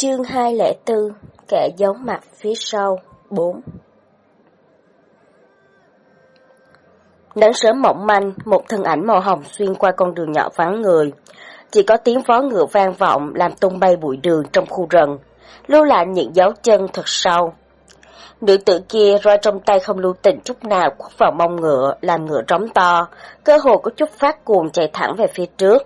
Chương 204 Kẻ giấu mặt phía sau 4 Nắng sớm mỏng manh, một thân ảnh màu hồng xuyên qua con đường nhỏ vắng người. Chỉ có tiếng vó ngựa vang vọng làm tung bay bụi đường trong khu rừng, lưu lại những dấu chân thật sâu. Nữ tử kia roi trong tay không lưu tình chút nào quất vào mông ngựa, làm ngựa trống to, cơ hồ có chút phát cuồng chạy thẳng về phía trước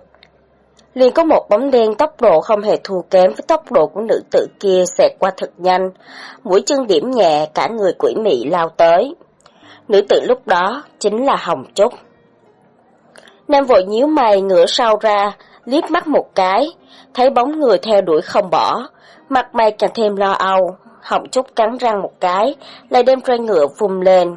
liền có một bóng đen tốc độ không hề thua kém với tốc độ của nữ tử kia xẹt qua thật nhanh, mũi chân điểm nhẹ cả người quỷ mị lao tới. Nữ tử lúc đó chính là Hồng Trúc. Nam vội nhíu mày ngửa sau ra, liếc mắt một cái, thấy bóng người theo đuổi không bỏ, mặt mày càng thêm lo âu, Hồng Trúc cắn răng một cái, lại đem roi ngựa vùng lên.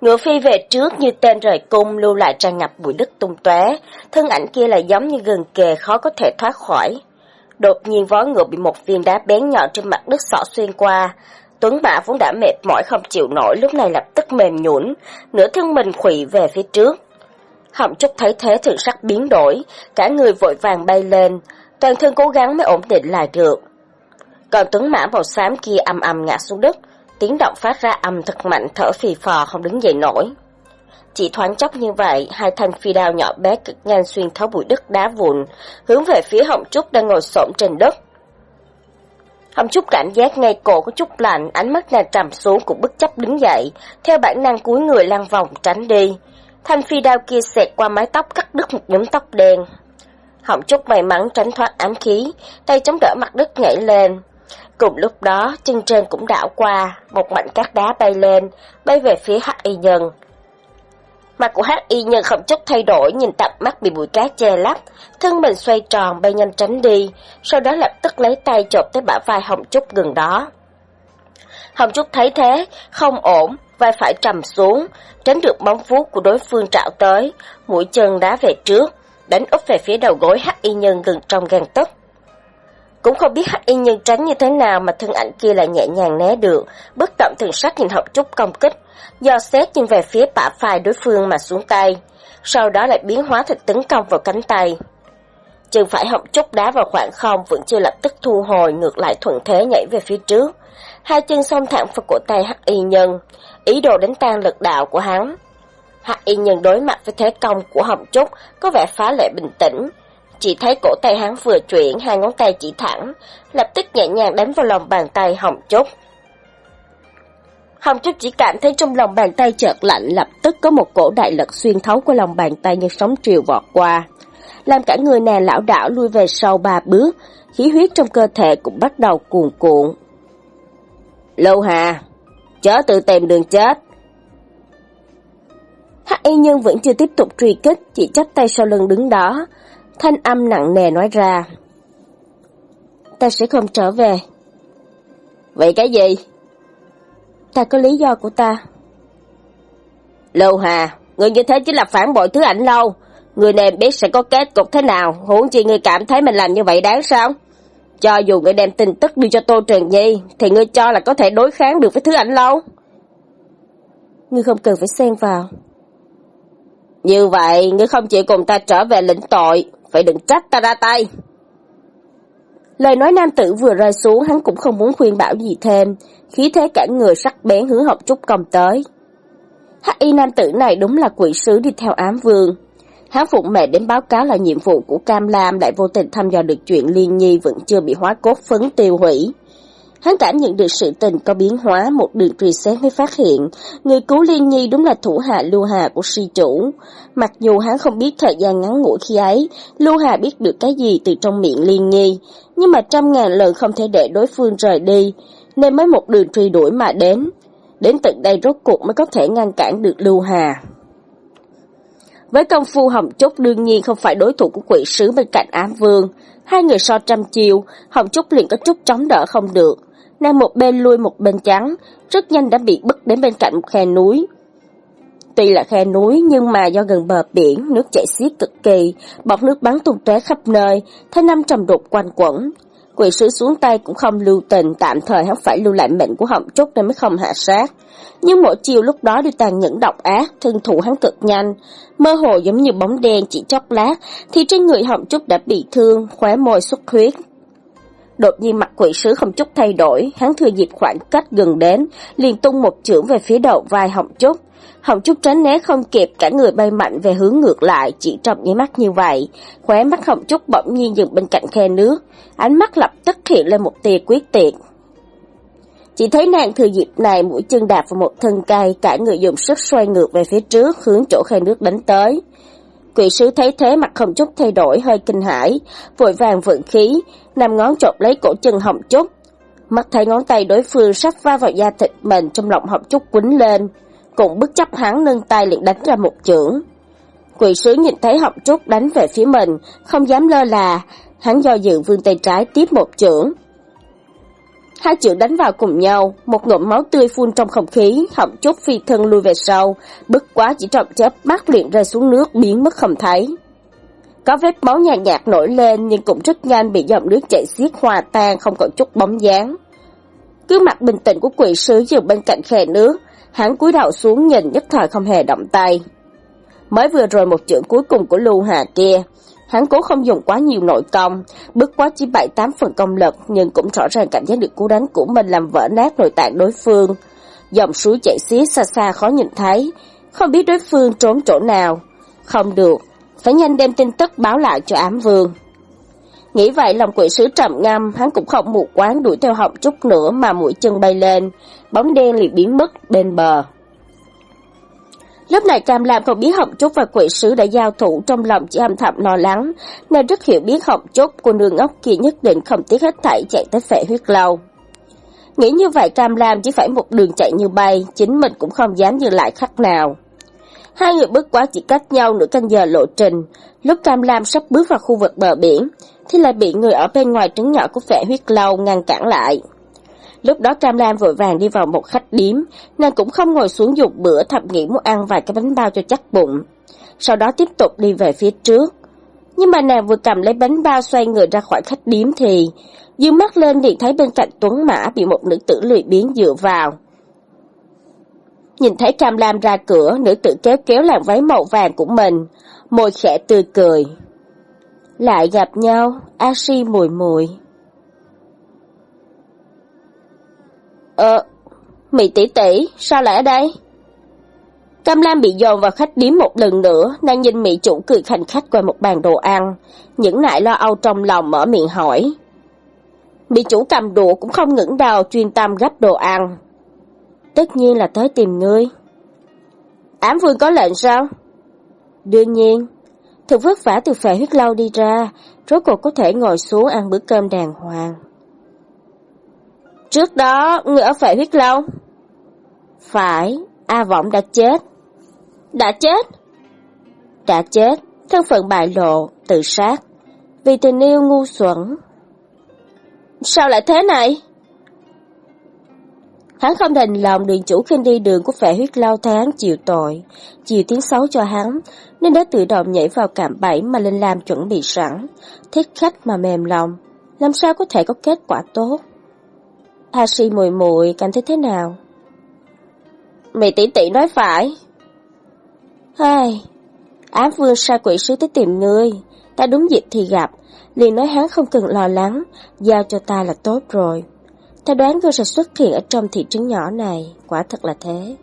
Ngựa phi về trước như tên rời cung lưu lại tràn ngập bụi đất tung tóe, thân ảnh kia lại giống như gần kề khó có thể thoát khỏi. Đột nhiên vó ngựa bị một viên đá bén nhọn trên mặt đất xỏ xuyên qua. Tuấn Mã vốn đã mệt mỏi không chịu nổi lúc này lập tức mềm nhũn, nửa thân mình khuỵu về phía trước. Họng Trúc thấy thế thường sắc biến đổi, cả người vội vàng bay lên, toàn thân cố gắng mới ổn định lại được. Còn Tuấn Mã màu xám kia âm âm ngã xuống đất, tiếng động phát ra âm thật mạnh thở phì phò không đứng dậy nổi. Chỉ thoáng chốc như vậy, hai thanh phi đao nhỏ bé cực nhanh xuyên thấu bụi đất đá vụn, hướng về phía Hồng Trúc đang ngồi xổm trên đất. Hồng Trúc cảm giác ngay cổ có chút lạnh, ánh mắt nàng trầm xuống cũng bất chấp đứng dậy, theo bản năng cúi người lăn vòng tránh đi. Thanh phi đao kia xẹt qua mái tóc cắt đứt một nhóm tóc đen. Hồng Trúc may mắn tránh thoát ám khí, tay chống đỡ mặt đất nhảy lên. Cùng lúc đó, chân trên cũng đảo qua, một mảnh cát đá bay lên, bay về phía hắc y nhân. Mặt của hắc y nhân không chút thay đổi, nhìn tận mắt bị bụi cát che lấp, thân mình xoay tròn bay nhanh tránh đi, sau đó lập tức lấy tay chộp tới bả vai Hồng Trúc gần đó. Hồng Trúc thấy thế, không ổn, vai phải trầm xuống, tránh được bóng vuốt của đối phương trạo tới, mũi chân đá về trước, đánh úp về phía đầu gối hắc y nhân gần trong gan tấc. Cũng không biết hắc y nhân tránh như thế nào mà thân ảnh kia lại nhẹ nhàng né được, bất động thường sắc nhìn học trúc công kích, do xét nhìn về phía bả phai đối phương mà xuống tay, sau đó lại biến hóa thành tấn công vào cánh tay. Chừng phải học trúc đá vào khoảng không vẫn chưa lập tức thu hồi ngược lại thuận thế nhảy về phía trước. Hai chân xông thẳng vào cổ tay hắc y nhân, ý đồ đánh tan lực đạo của hắn. Hắc y nhân đối mặt với thế công của Hồng Trúc có vẻ phá lệ bình tĩnh, chỉ thấy cổ tay hắn vừa chuyển, hai ngón tay chỉ thẳng, lập tức nhẹ nhàng đánh vào lòng bàn tay Hồng Trúc. Hồng Trúc chỉ cảm thấy trong lòng bàn tay chợt lạnh, lập tức có một cổ đại lực xuyên thấu qua lòng bàn tay như sóng triều vọt qua. Làm cả người nàng lão đảo lui về sau ba bước, khí huyết trong cơ thể cũng bắt đầu cuồn cuộn. Lâu Hà, chớ tự tìm đường chết. Hắc y nhân vẫn chưa tiếp tục truy kích, chỉ chắp tay sau lưng đứng đó, thanh âm nặng nề nói ra. Ta sẽ không trở về. Vậy cái gì? Ta có lý do của ta. Lâu Hà, người như thế chính là phản bội thứ ảnh lâu. Người này biết sẽ có kết cục thế nào, huống chi người cảm thấy mình làm như vậy đáng sao? Cho dù người đem tin tức đưa cho Tô Truyền Nhi, thì ngươi cho là có thể đối kháng được với thứ ảnh lâu. Ngươi không cần phải xen vào. Như vậy, ngươi không chịu cùng ta trở về lĩnh tội, phải đừng trách ta ra tay. Lời nói nam tử vừa rơi xuống hắn cũng không muốn khuyên bảo gì thêm, khí thế cả người sắc bén hướng học trúc công tới. Hắc y nam tử này đúng là quỷ sứ đi theo ám vương. Hắn phụng mẹ đến báo cáo là nhiệm vụ của Cam Lam lại vô tình thăm dò được chuyện Liên Nhi vẫn chưa bị hóa cốt phấn tiêu hủy. Hắn cảm nhận được sự tình có biến hóa, một đường truy xét mới phát hiện, người cứu Liên Nhi đúng là thủ hạ Lưu Hà của si chủ. Mặc dù hắn không biết thời gian ngắn ngủi khi ấy, Lưu Hà biết được cái gì từ trong miệng Liên Nhi, nhưng mà trăm ngàn lần không thể để đối phương rời đi, nên mới một đường truy đuổi mà đến. Đến tận đây rốt cuộc mới có thể ngăn cản được Lưu Hà. Với công phu Hồng Trúc đương nhiên không phải đối thủ của quỷ sứ bên cạnh ám vương. Hai người so trăm chiều, Hồng Trúc liền có chút chống đỡ không được nàng một bên lui một bên trắng, rất nhanh đã bị bức đến bên cạnh một khe núi. Tuy là khe núi nhưng mà do gần bờ biển, nước chảy xiết cực kỳ, bọt nước bắn tung tóe khắp nơi, thấy năm trầm đục quanh quẩn. Quỷ sứ xuống tay cũng không lưu tình, tạm thời hắn phải lưu lại mệnh của họng trúc nên mới không hạ sát. Nhưng mỗi chiều lúc đó đều tàn nhẫn độc ác, thân thủ hắn cực nhanh, mơ hồ giống như bóng đen chỉ chốc lát, thì trên người họng trúc đã bị thương, khóe môi xuất huyết. Đột nhiên mặt quỷ sứ không chút thay đổi, hắn thừa dịp khoảng cách gần đến, liền tung một chưởng về phía đầu vai Hồng trúc. Hồng Trúc tránh né không kịp, cả người bay mạnh về hướng ngược lại, chỉ trong nháy mắt như vậy. Khóe mắt Hồng Trúc bỗng nhiên dừng bên cạnh khe nước, ánh mắt lập tức hiện lên một tia quyết tuyệt. Chỉ thấy nàng thừa dịp này mũi chân đạp vào một thân cây, cả người dùng sức xoay ngược về phía trước, hướng chỗ khe nước đánh tới. Quỷ sứ thấy thế mặt không Trúc thay đổi hơi kinh hãi, vội vàng vận khí, nằm ngón chộp lấy cổ chân Hồng Trúc. Mắt thấy ngón tay đối phương sắp va vào da thịt mình trong lòng Hồng Trúc quýnh lên cũng bất chấp hắn nâng tay liền đánh ra một chưởng. Quỷ sứ nhìn thấy họng trúc đánh về phía mình, không dám lơ là, hắn do dự vươn tay trái tiếp một chưởng. Hai chữ đánh vào cùng nhau, một ngụm máu tươi phun trong không khí, họng chốt phi thân lui về sau, bức quá chỉ trọng chớp mắt liền rơi xuống nước biến mất không thấy. Có vết máu nhạt nhạt nổi lên nhưng cũng rất nhanh bị dòng nước chảy xiết hòa tan không còn chút bóng dáng. Cứ mặt bình tĩnh của quỷ sứ dừng bên cạnh khe nước, Hắn cúi đầu xuống nhìn nhất thời không hề động tay. Mới vừa rồi một chữ cuối cùng của Lưu Hà kia, hắn cố không dùng quá nhiều nội công, bước quá chỉ bảy tám phần công lực nhưng cũng rõ ràng cảm giác được cú đánh của mình làm vỡ nát nội tạng đối phương. Dòng suối chảy xiết xa xa khó nhìn thấy, không biết đối phương trốn chỗ nào. Không được, phải nhanh đem tin tức báo lại cho ám vương. Nghĩ vậy lòng quỷ sứ trầm ngâm, hắn cũng không mù quán đuổi theo họng chút nữa mà mũi chân bay lên, bóng đen liền biến mất bên bờ. Lúc này Cam Lam không biết Hồng Trúc và quỷ sứ đã giao thủ trong lòng chỉ âm thầm lo lắng, nên rất hiểu biết Hồng Trúc của nương ốc kia nhất định không tiếc hết thảy chạy tới phệ huyết lâu. Nghĩ như vậy Cam Lam chỉ phải một đường chạy như bay, chính mình cũng không dám dừng lại khắc nào. Hai người bước quá chỉ cách nhau nửa canh giờ lộ trình, lúc Cam Lam sắp bước vào khu vực bờ biển, thì lại bị người ở bên ngoài trứng nhỏ của phệ huyết lâu ngăn cản lại. Lúc đó Cam Lam vội vàng đi vào một khách điếm, nàng cũng không ngồi xuống dục bữa thập nghĩ muốn ăn vài cái bánh bao cho chắc bụng. Sau đó tiếp tục đi về phía trước. Nhưng mà nàng vừa cầm lấy bánh bao xoay người ra khỏi khách điếm thì, dương mắt lên liền thấy bên cạnh Tuấn Mã bị một nữ tử lười biếng dựa vào. Nhìn thấy Cam Lam ra cửa, nữ tử kéo kéo làn váy màu vàng của mình, môi khẽ tươi cười. Lại gặp nhau, A Si mùi mùi. Ờ, mị tỷ tỷ, sao lại ở đây? Cam Lam bị dồn vào khách điếm một lần nữa, nàng nhìn mị chủ cười khanh khách qua một bàn đồ ăn, những nại lo âu trong lòng mở miệng hỏi. Mị chủ cầm đũa cũng không ngẩng đầu chuyên tâm gấp đồ ăn. Tất nhiên là tới tìm ngươi. Ám vương có lệnh sao? Đương nhiên, thực vất vả từ phệ huyết lâu đi ra, rốt cuộc có thể ngồi xuống ăn bữa cơm đàng hoàng. Trước đó, người ở phệ huyết lâu? Phải, A Vọng đã chết. Đã chết? Đã chết, thân phận bại lộ, tự sát. Vì tình yêu ngu xuẩn. Sao lại thế này? Hắn không đành lòng đường chủ khi đi đường của phệ huyết lao tháng chịu tội, chịu tiếng xấu cho hắn, nên đã tự động nhảy vào cạm bẫy mà Linh Lam chuẩn bị sẵn, thích khách mà mềm lòng, làm sao có thể có kết quả tốt. A si mùi mùi cảm thấy thế nào? Mày tỷ tỷ nói phải. Hai, ám vương sai quỷ sứ tới tìm ngươi, ta đúng dịp thì gặp, liền nói hắn không cần lo lắng, giao cho ta là tốt rồi. Ta đoán ngươi sẽ xuất hiện ở trong thị trấn nhỏ này, quả thật là thế.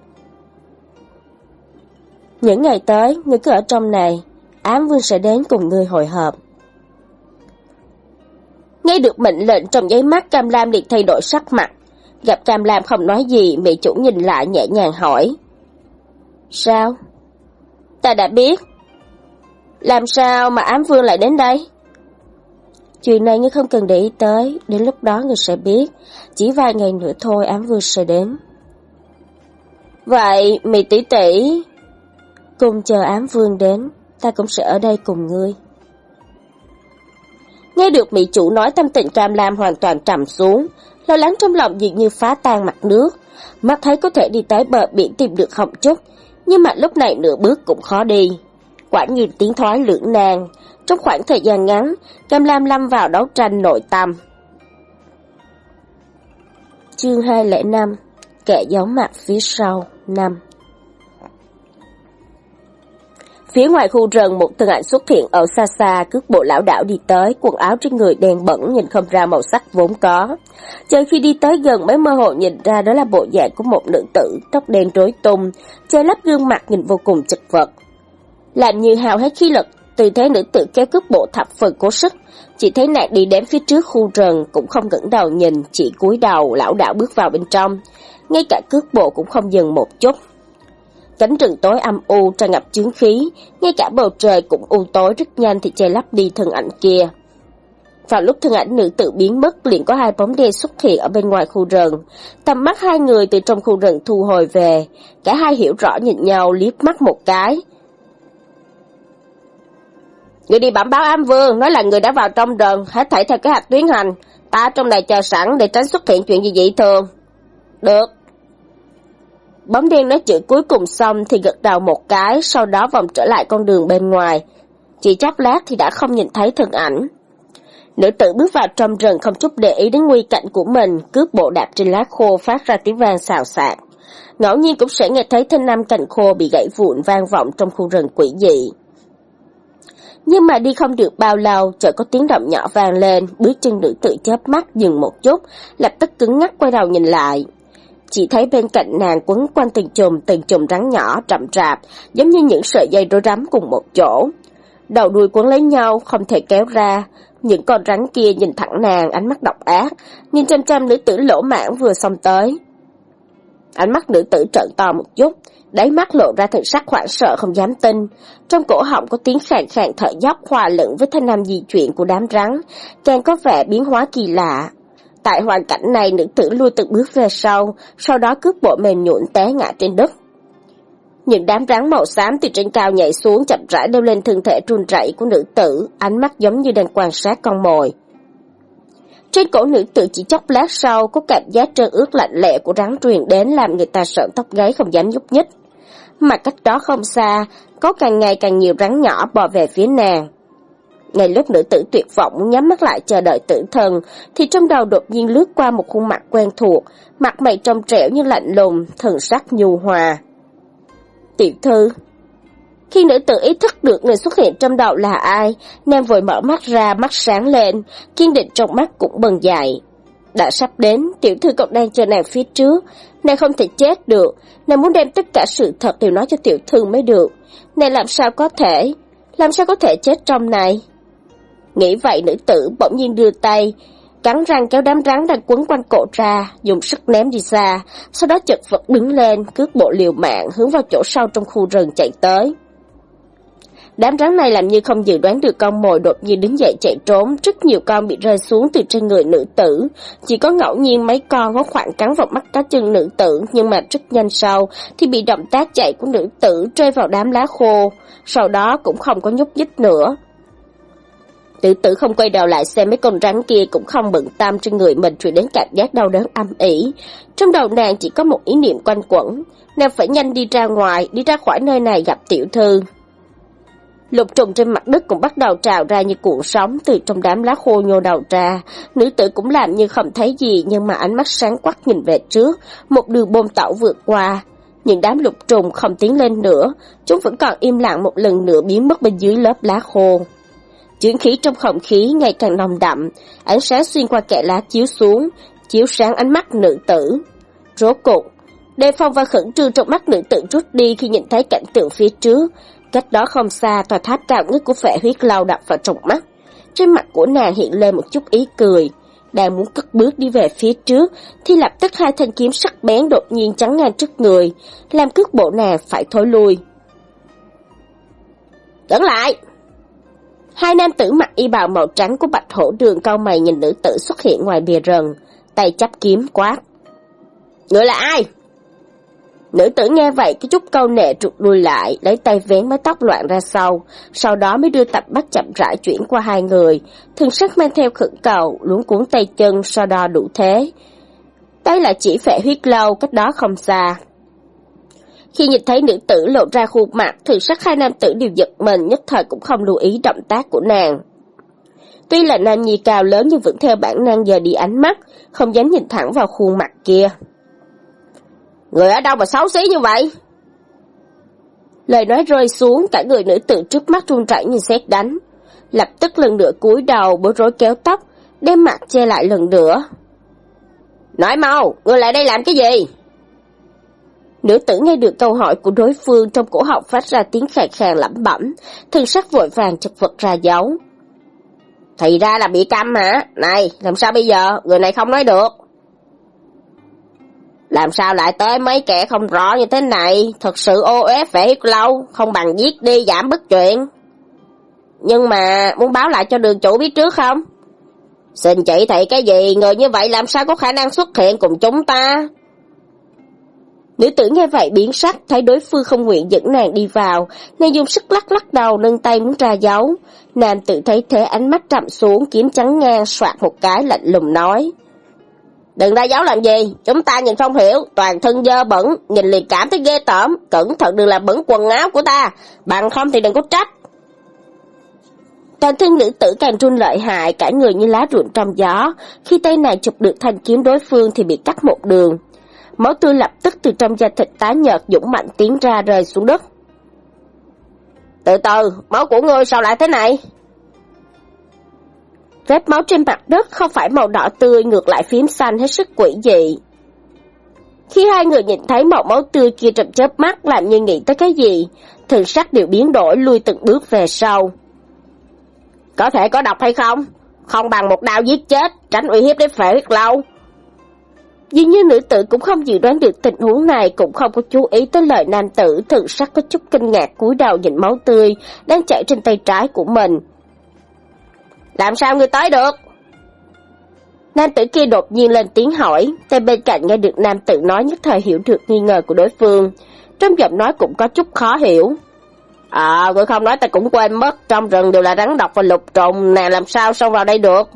Những ngày tới, ngươi cứ ở trong này, ám vương sẽ đến cùng ngươi hội hợp. Nghe được mệnh lệnh trong giấy mắt Cam Lam liền thay đổi sắc mặt. Gặp Cam Lam không nói gì, mỹ chủ nhìn lại nhẹ nhàng hỏi. Sao? Ta đã biết. Làm sao mà ám vương lại đến đây? Chuyện này ngươi không cần để ý tới, đến lúc đó ngươi sẽ biết. Chỉ vài ngày nữa thôi ám vương sẽ đến. Vậy, mì tỷ tỷ... Cùng chờ ám vương đến, ta cũng sẽ ở đây cùng ngươi. Nghe được mỹ chủ nói tâm tình cam lam hoàn toàn trầm xuống, lo lắng trong lòng dường như phá tan mặt nước. Mắt thấy có thể đi tới bờ biển tìm được họng chút, nhưng mà lúc này nửa bước cũng khó đi. Quả nhiên tiếng thoái lưỡng nan, trong khoảng thời gian ngắn, Cam Lam lâm vào đấu tranh nội tâm. Chương 205 Kẻ giấu mặt phía sau năm Phía ngoài khu rừng một thân ảnh xuất hiện ở xa xa, cước bộ lão đảo đi tới, quần áo trên người đen bẩn nhìn không ra màu sắc vốn có. Chờ khi đi tới gần mới mơ hồ nhìn ra đó là bộ dạng của một nữ tử, tóc đen rối tung, che lấp gương mặt nhìn vô cùng chật vật. Làm như hào hết khí lực, từ thế nữ tử kéo cước bộ thập phần cố sức, chỉ thấy nàng đi đến phía trước khu rừng cũng không ngẩng đầu nhìn, chỉ cúi đầu lão đảo bước vào bên trong, ngay cả cước bộ cũng không dừng một chút. Cánh rừng tối âm u tràn ngập chướng khí, ngay cả bầu trời cũng u tối rất nhanh thì che lấp đi thân ảnh kia. Vào lúc thân ảnh nữ tự biến mất liền có hai bóng đen xuất hiện ở bên ngoài khu rừng. Tầm mắt hai người từ trong khu rừng thu hồi về, cả hai hiểu rõ nhìn nhau liếc mắt một cái. Người đi bẩm báo Am Vương, nói là người đã vào trong rừng, hết thảy theo kế hoạch tuyến hành. Ta trong này chờ sẵn để tránh xuất hiện chuyện gì dị thường. Được. Bóng đen nói chữ cuối cùng xong thì gật đầu một cái, sau đó vòng trở lại con đường bên ngoài. Chỉ chốc lát thì đã không nhìn thấy thân ảnh. Nữ tử bước vào trong rừng không chút để ý đến nguy cảnh của mình, cướp bộ đạp trên lá khô phát ra tiếng vang xào xạc. Ngẫu nhiên cũng sẽ nghe thấy thanh nam cành khô bị gãy vụn vang vọng trong khu rừng quỷ dị. Nhưng mà đi không được bao lâu, chợt có tiếng động nhỏ vang lên, bước chân nữ tử chớp mắt dừng một chút, lập tức cứng ngắc quay đầu nhìn lại. Chỉ thấy bên cạnh nàng quấn quanh từng chùm từng chùm rắn nhỏ rậm rạp, giống như những sợi dây rối rắm cùng một chỗ. Đầu đuôi quấn lấy nhau, không thể kéo ra. Những con rắn kia nhìn thẳng nàng, ánh mắt độc ác, nhìn chăm chăm nữ tử lỗ mãn vừa xong tới. Ánh mắt nữ tử trợn to một chút, đáy mắt lộ ra thần sắc hoảng sợ không dám tin. Trong cổ họng có tiếng khàn khàn thở dốc hòa lẫn với thanh nam di chuyển của đám rắn, càng có vẻ biến hóa kỳ lạ. Tại hoàn cảnh này, nữ tử lui từng bước về sau, sau đó cướp bộ mềm nhũn té ngã trên đất. Những đám rắn màu xám từ trên cao nhảy xuống chậm rãi đeo lên thân thể run rẩy của nữ tử, ánh mắt giống như đang quan sát con mồi. Trên cổ nữ tử chỉ chốc lát sau có cảm giác trơn ướt lạnh lẽ của rắn truyền đến làm người ta sợ tóc gáy không dám nhúc nhích. Mà cách đó không xa, có càng ngày càng nhiều rắn nhỏ bò về phía nàng. Ngay lúc nữ tử tuyệt vọng nhắm mắt lại chờ đợi tử thần, thì trong đầu đột nhiên lướt qua một khuôn mặt quen thuộc, mặt mày trong trẻo như lạnh lùng, thần sắc nhu hòa. Tiểu thư Khi nữ tử ý thức được người xuất hiện trong đầu là ai, nàng vội mở mắt ra, mắt sáng lên, kiên định trong mắt cũng bần dậy. Đã sắp đến, tiểu thư còn đang chờ nàng phía trước, nàng không thể chết được, nàng muốn đem tất cả sự thật đều nói cho tiểu thư mới được. Nàng làm sao có thể, làm sao có thể chết trong này? Nghĩ vậy nữ tử bỗng nhiên đưa tay, cắn răng kéo đám rắn đang quấn quanh cổ ra, dùng sức ném đi xa, sau đó chật vật đứng lên, cước bộ liều mạng hướng vào chỗ sâu trong khu rừng chạy tới. Đám rắn này làm như không dự đoán được con mồi đột nhiên đứng dậy chạy trốn, rất nhiều con bị rơi xuống từ trên người nữ tử. Chỉ có ngẫu nhiên mấy con có khoảng cắn vào mắt cá chân nữ tử, nhưng mà rất nhanh sau thì bị động tác chạy của nữ tử rơi vào đám lá khô, sau đó cũng không có nhúc nhích nữa. Tự tử không quay đầu lại xem mấy con rắn kia cũng không bận tâm trên người mình truyền đến cảm giác đau đớn âm ỉ. Trong đầu nàng chỉ có một ý niệm quanh quẩn, nàng phải nhanh đi ra ngoài, đi ra khỏi nơi này gặp tiểu thư. Lục trùng trên mặt đất cũng bắt đầu trào ra như cuộn sóng từ trong đám lá khô nhô đầu ra. Nữ tử cũng làm như không thấy gì nhưng mà ánh mắt sáng quắc nhìn về trước, một đường bom tẩu vượt qua. Những đám lục trùng không tiến lên nữa, chúng vẫn còn im lặng một lần nữa biến mất bên dưới lớp lá khô. Chuyển khí trong không khí ngày càng nồng đậm, ánh sáng xuyên qua kẽ lá chiếu xuống, chiếu sáng ánh mắt nữ tử. Rốt cục, đề phong và khẩn trương trong mắt nữ tử rút đi khi nhìn thấy cảnh tượng phía trước. Cách đó không xa, tòa tháp cao ngất của phệ huyết lao đập vào trong mắt. Trên mặt của nàng hiện lên một chút ý cười. Đang muốn cất bước đi về phía trước, thì lập tức hai thanh kiếm sắc bén đột nhiên chắn ngang trước người, làm cước bộ nàng phải thối lui. Đứng lại! Hai nam tử mặc y bào màu trắng của bạch hổ đường cao mày nhìn nữ tử xuất hiện ngoài bìa rừng, tay chắp kiếm quát. Người là ai? Nữ tử nghe vậy cái chút câu nệ trục đuôi lại, lấy tay vén mái tóc loạn ra sau, sau đó mới đưa tập bắt chậm rãi chuyển qua hai người, thường sắc mang theo khẩn cầu, luống cuốn tay chân so đo đủ thế. Đây là chỉ phệ huyết lâu, cách đó không xa. Khi nhìn thấy nữ tử lộ ra khuôn mặt, thường sắc hai nam tử đều giật mình, nhất thời cũng không lưu ý động tác của nàng. Tuy là nam nhi cao lớn nhưng vẫn theo bản năng giờ đi ánh mắt, không dám nhìn thẳng vào khuôn mặt kia. Người ở đâu mà xấu xí như vậy? Lời nói rơi xuống, cả người nữ tử trước mắt run rẩy như xét đánh. Lập tức lần nữa cúi đầu, bối rối kéo tóc, đem mặt che lại lần nữa. Nói mau, người lại đây làm cái gì? Nữ tử nghe được câu hỏi của đối phương trong cổ họng phát ra tiếng khàn khàn lẩm bẩm, thân sắc vội vàng chật vật ra dấu. Thì ra là bị câm hả? Này, làm sao bây giờ? Người này không nói được. Làm sao lại tới mấy kẻ không rõ như thế này? Thật sự ô ép phải lâu, không bằng giết đi giảm bất chuyện. Nhưng mà muốn báo lại cho đường chủ biết trước không? Xin chỉ thị cái gì, người như vậy làm sao có khả năng xuất hiện cùng chúng ta? Nữ tử nghe vậy biến sắc, thấy đối phương không nguyện dẫn nàng đi vào, nên dùng sức lắc lắc đầu nâng tay muốn ra dấu. Nam tử thấy thế ánh mắt trầm xuống, kiếm trắng ngang soạt một cái lạnh lùng nói. Đừng ra dấu làm gì, chúng ta nhìn không hiểu, toàn thân dơ bẩn, nhìn liền cảm thấy ghê tởm, cẩn thận đừng làm bẩn quần áo của ta, bằng không thì đừng có trách. Toàn thân nữ tử càng run lợi hại, cả người như lá ruộng trong gió, khi tay này chụp được thanh kiếm đối phương thì bị cắt một đường. Máu tươi lập tức từ trong da thịt tái nhợt dũng mạnh tiến ra rơi xuống đất. Từ từ, máu của ngươi sao lại thế này? Vết máu trên mặt đất không phải màu đỏ tươi ngược lại phím xanh hết sức quỷ dị. Khi hai người nhìn thấy màu máu tươi kia trầm chớp mắt làm như nghĩ tới cái gì, thần sắc đều biến đổi lui từng bước về sau. Có thể có độc hay không? Không bằng một đao giết chết, tránh uy hiếp đến phệ biết lâu. Dường như nữ tử cũng không dự đoán được tình huống này, cũng không có chú ý tới lời nam tử, thần sắc có chút kinh ngạc cúi đầu nhìn máu tươi đang chảy trên tay trái của mình. Làm sao ngươi tới được? Nam tử kia đột nhiên lên tiếng hỏi, tay bên cạnh nghe được nam tử nói nhất thời hiểu được nghi ngờ của đối phương. Trong giọng nói cũng có chút khó hiểu. À, người không nói ta cũng quên mất, trong rừng đều là rắn độc và lục trùng, nàng làm sao xông vào đây được?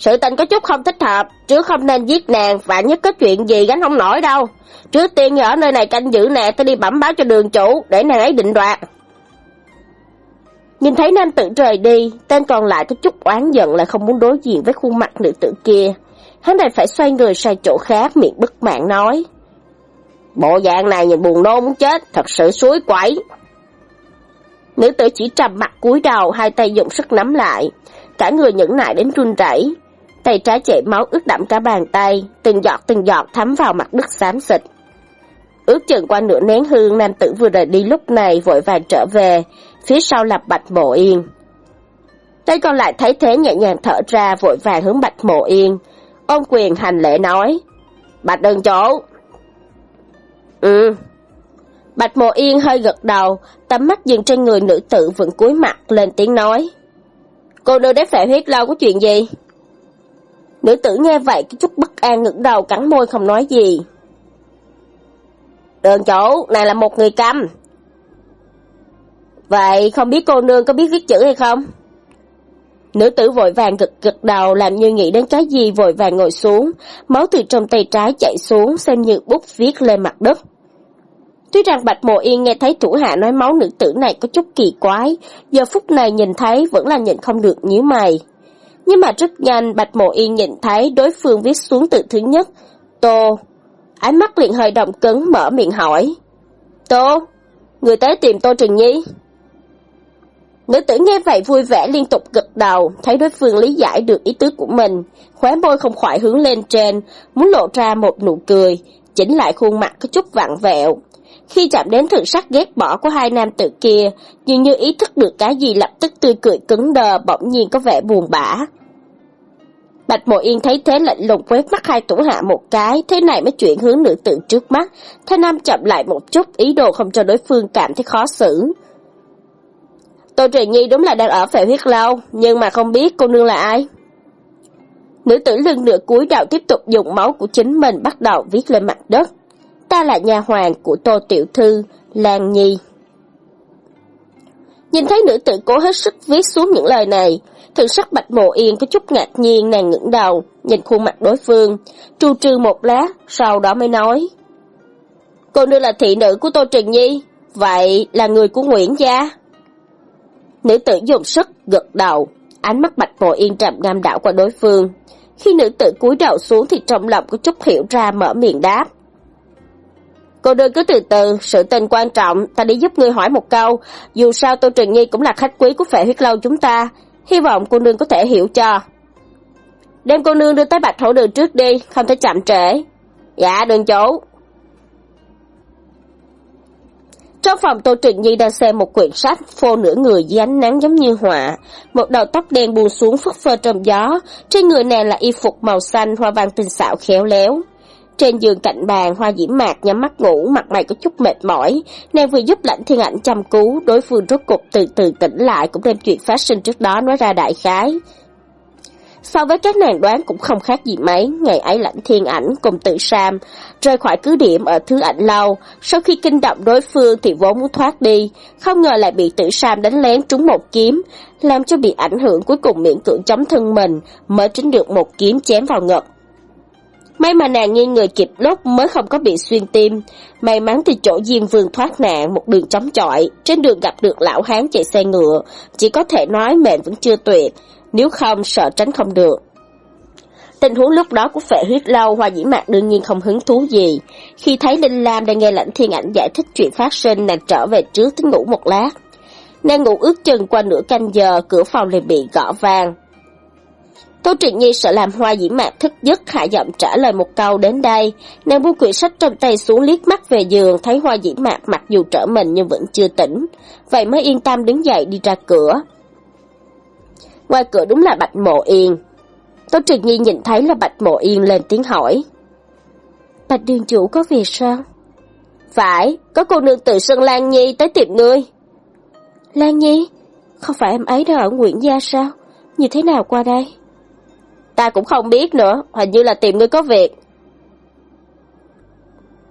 Sự tình có chút không thích hợp, chứ không nên giết nàng, và nhất có chuyện gì gánh không nổi đâu. Trước tiên ở nơi này canh giữ nàng, ta đi bẩm báo cho đường chủ, để nàng ấy định đoạt. Nhìn thấy nam tử rời đi, tên còn lại có chút oán giận lại không muốn đối diện với khuôn mặt nữ tử kia. Hắn đành phải xoay người sang chỗ khác, miệng bức mạng nói. Bộ dạng này nhìn buồn nôn muốn chết, thật sự suối quẩy. Nữ tử chỉ trầm mặt cúi đầu, hai tay dùng sức nắm lại. Cả người nhẫn nại đến run rẩy, tay trái chảy máu ướt đẫm cả bàn tay, từng giọt từng giọt thấm vào mặt đất xám xịt. Ước chừng qua nửa nén hương, nam tử vừa rời đi lúc này vội vàng trở về, phía sau là Bạch Mộ Yên. Tay còn lại thấy thế nhẹ nhàng thở ra vội vàng hướng Bạch Mộ Yên, ôm quyền hành lễ nói, Bạch đơn chỗ. Ừ. Bạch Mộ Yên hơi gật đầu, tấm mắt dừng trên người nữ tử vẫn cúi mặt lên tiếng nói. Cô đưa đến phệ huyết lâu có chuyện gì? Nữ tử nghe vậy có chút bất an ngẩng đầu cắn môi không nói gì. Đường chỗ, này là một người câm. Vậy không biết cô nương có biết viết chữ hay không? Nữ tử vội vàng gật gật đầu làm như nghĩ đến cái gì vội vàng ngồi xuống, máu từ trong tay trái chảy xuống xem như bút viết lên mặt đất. Tuy rằng Bạch Mộ Yên nghe thấy thủ hạ nói máu nữ tử này có chút kỳ quái, giờ phút này nhìn thấy vẫn là nhìn không được nhíu mày. Nhưng mà rất nhanh Bạch Mộ Yên nhìn thấy đối phương viết xuống từ thứ nhất, Tô. Ánh mắt liền hơi động cứng mở miệng hỏi. Tô, người tới tìm Tô Trừng Nhi. Nữ tử nghe vậy vui vẻ liên tục gật đầu, thấy đối phương lý giải được ý tứ của mình, khóe môi không khỏi hướng lên trên, muốn lộ ra một nụ cười, chỉnh lại khuôn mặt có chút vặn vẹo. Khi chạm đến thượng sắc ghét bỏ của hai nam tử kia, dường như ý thức được cái gì lập tức tươi cười cứng đờ bỗng nhiên có vẻ buồn bã. Bạch Mộ Yên thấy thế lạnh lùng quét mắt hai tủ hạ một cái, thế này mới chuyển hướng nữ tử trước mắt. Thanh Nam chậm lại một chút, ý đồ không cho đối phương cảm thấy khó xử. Tô Trì Nhi đúng là đang ở phệ huyết lâu, nhưng mà không biết cô nương là ai. Nữ tử lưng nửa cúi đầu tiếp tục dùng máu của chính mình bắt đầu viết lên mặt đất. Ta là nhà hoàng của Tô Tiểu Thư, Lan Nhi. Nhìn thấy nữ tử cố hết sức viết xuống những lời này, Thử sắc bạch mộ yên có chút ngạc nhiên nàng ngẩng đầu, nhìn khuôn mặt đối phương, tru trư một lát, sau đó mới nói. Cô nương là thị nữ của Tô Trừng Nhi, vậy là người của Nguyễn Gia. Nữ tử dùng sức gật đầu, Ánh mắt Bạch Mộ Yên trầm ngam đảo qua đối phương. Khi nữ tử cúi đầu xuống thì trong lòng có chút hiểu ra mở miệng đáp. Cô đơn cứ từ từ, sự tình quan trọng, ta đi giúp ngươi hỏi một câu. Dù sao Tô Trừng Nhi cũng là khách quý của phệ huyết lâu chúng ta. Hy vọng cô nương có thể hiểu cho. Đem cô nương đưa tới bạch thổ đường trước đi, không thể chậm trễ. Dạ, đường chủ. Trong phòng Tô Trịnh Nhi đang xem một quyển sách phô nửa người dưới ánh nắng giống như họa. Một đầu tóc đen buông xuống phất phơ trong gió, trên người nàng là y phục màu xanh hoa văn tinh xảo khéo léo. Trên giường cạnh bàn, hoa diễm mạc nhắm mắt ngủ, mặt mày có chút mệt mỏi. Nàng vừa giúp lãnh thiên ảnh chăm cứu, đối phương rốt cục từ từ tỉnh lại cũng đem chuyện phát sinh trước đó nói ra đại khái. So với các nàng đoán cũng không khác gì mấy, ngày ấy lãnh thiên ảnh cùng tự Sam rời khỏi cứ điểm ở thứ ảnh lâu, sau khi kinh động đối phương thì vốn muốn thoát đi, không ngờ lại bị tự Sam đánh lén trúng một kiếm, làm cho bị ảnh hưởng cuối cùng miễn cưỡng chống thân mình, mới tránh được một kiếm chém vào ngực. May mà nàng nghi người kịp lúc mới không có bị xuyên tim. May mắn thì chỗ Diêm Vương thoát nạn một đường chống chọi, trên đường gặp được lão hán chạy xe ngựa, chỉ có thể nói mệnh vẫn chưa tuyệt, nếu không sợ tránh không được. Tình huống lúc đó của phệ huyết lâu Hoa Dĩ Mạc đương nhiên không hứng thú gì. Khi thấy Linh Lam đang nghe lãnh thiên ảnh giải thích chuyện phát sinh, nàng trở về trước tính ngủ một lát. Nàng ngủ ướt chân qua nửa canh giờ, cửa phòng liền bị gõ vang. Tô Trịnh Nhi sợ làm Hoa Dĩ Mạc thức giấc hạ giọng trả lời một câu đến đây. Nàng buông quyển sách trong tay xuống liếc mắt về giường, thấy Hoa Dĩ Mạc mặc dù trở mình nhưng vẫn chưa tỉnh. Vậy mới yên tâm đứng dậy đi ra cửa. Ngoài cửa đúng là Bạch Mộ Yên. Tô Trịnh Nhi nhìn thấy là Bạch Mộ Yên lên tiếng hỏi. Bạch đường chủ có việc sao? Phải, có cô nương từ Sơn Lan Nhi tới tìm ngươi. Lan Nhi? Không phải em ấy đang ở Nguyễn Gia sao? Như thế nào qua đây? Ta cũng không biết nữa, hình như là tìm ngươi có việc.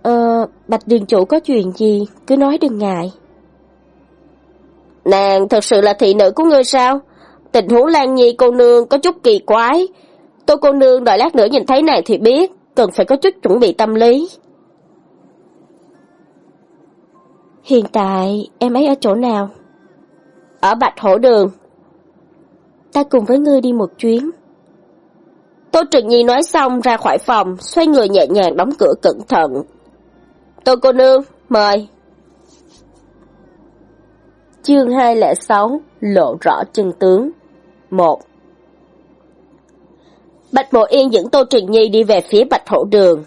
Ờ, Bạch đường chủ có chuyện gì, cứ nói đừng ngại. Nàng thật sự là thị nữ của ngươi sao? Tình huống Lan Nhi cô nương có chút kỳ quái. Tôi cô nương đợi lát nữa nhìn thấy nàng thì biết, cần phải có chút chuẩn bị tâm lý. Hiện tại em ấy ở chỗ nào? Ở Bạch Hổ Đường. Ta cùng với ngươi đi một chuyến. Tô Trừng Nhi nói xong ra khỏi phòng, xoay người nhẹ nhàng đóng cửa cẩn thận. Tô cô nương, mời. Chương 206 Lộ rõ chân tướng 1 Bạch Mộ Yên dẫn Tô Trừng Nhi đi về phía Bạch Hổ Đường.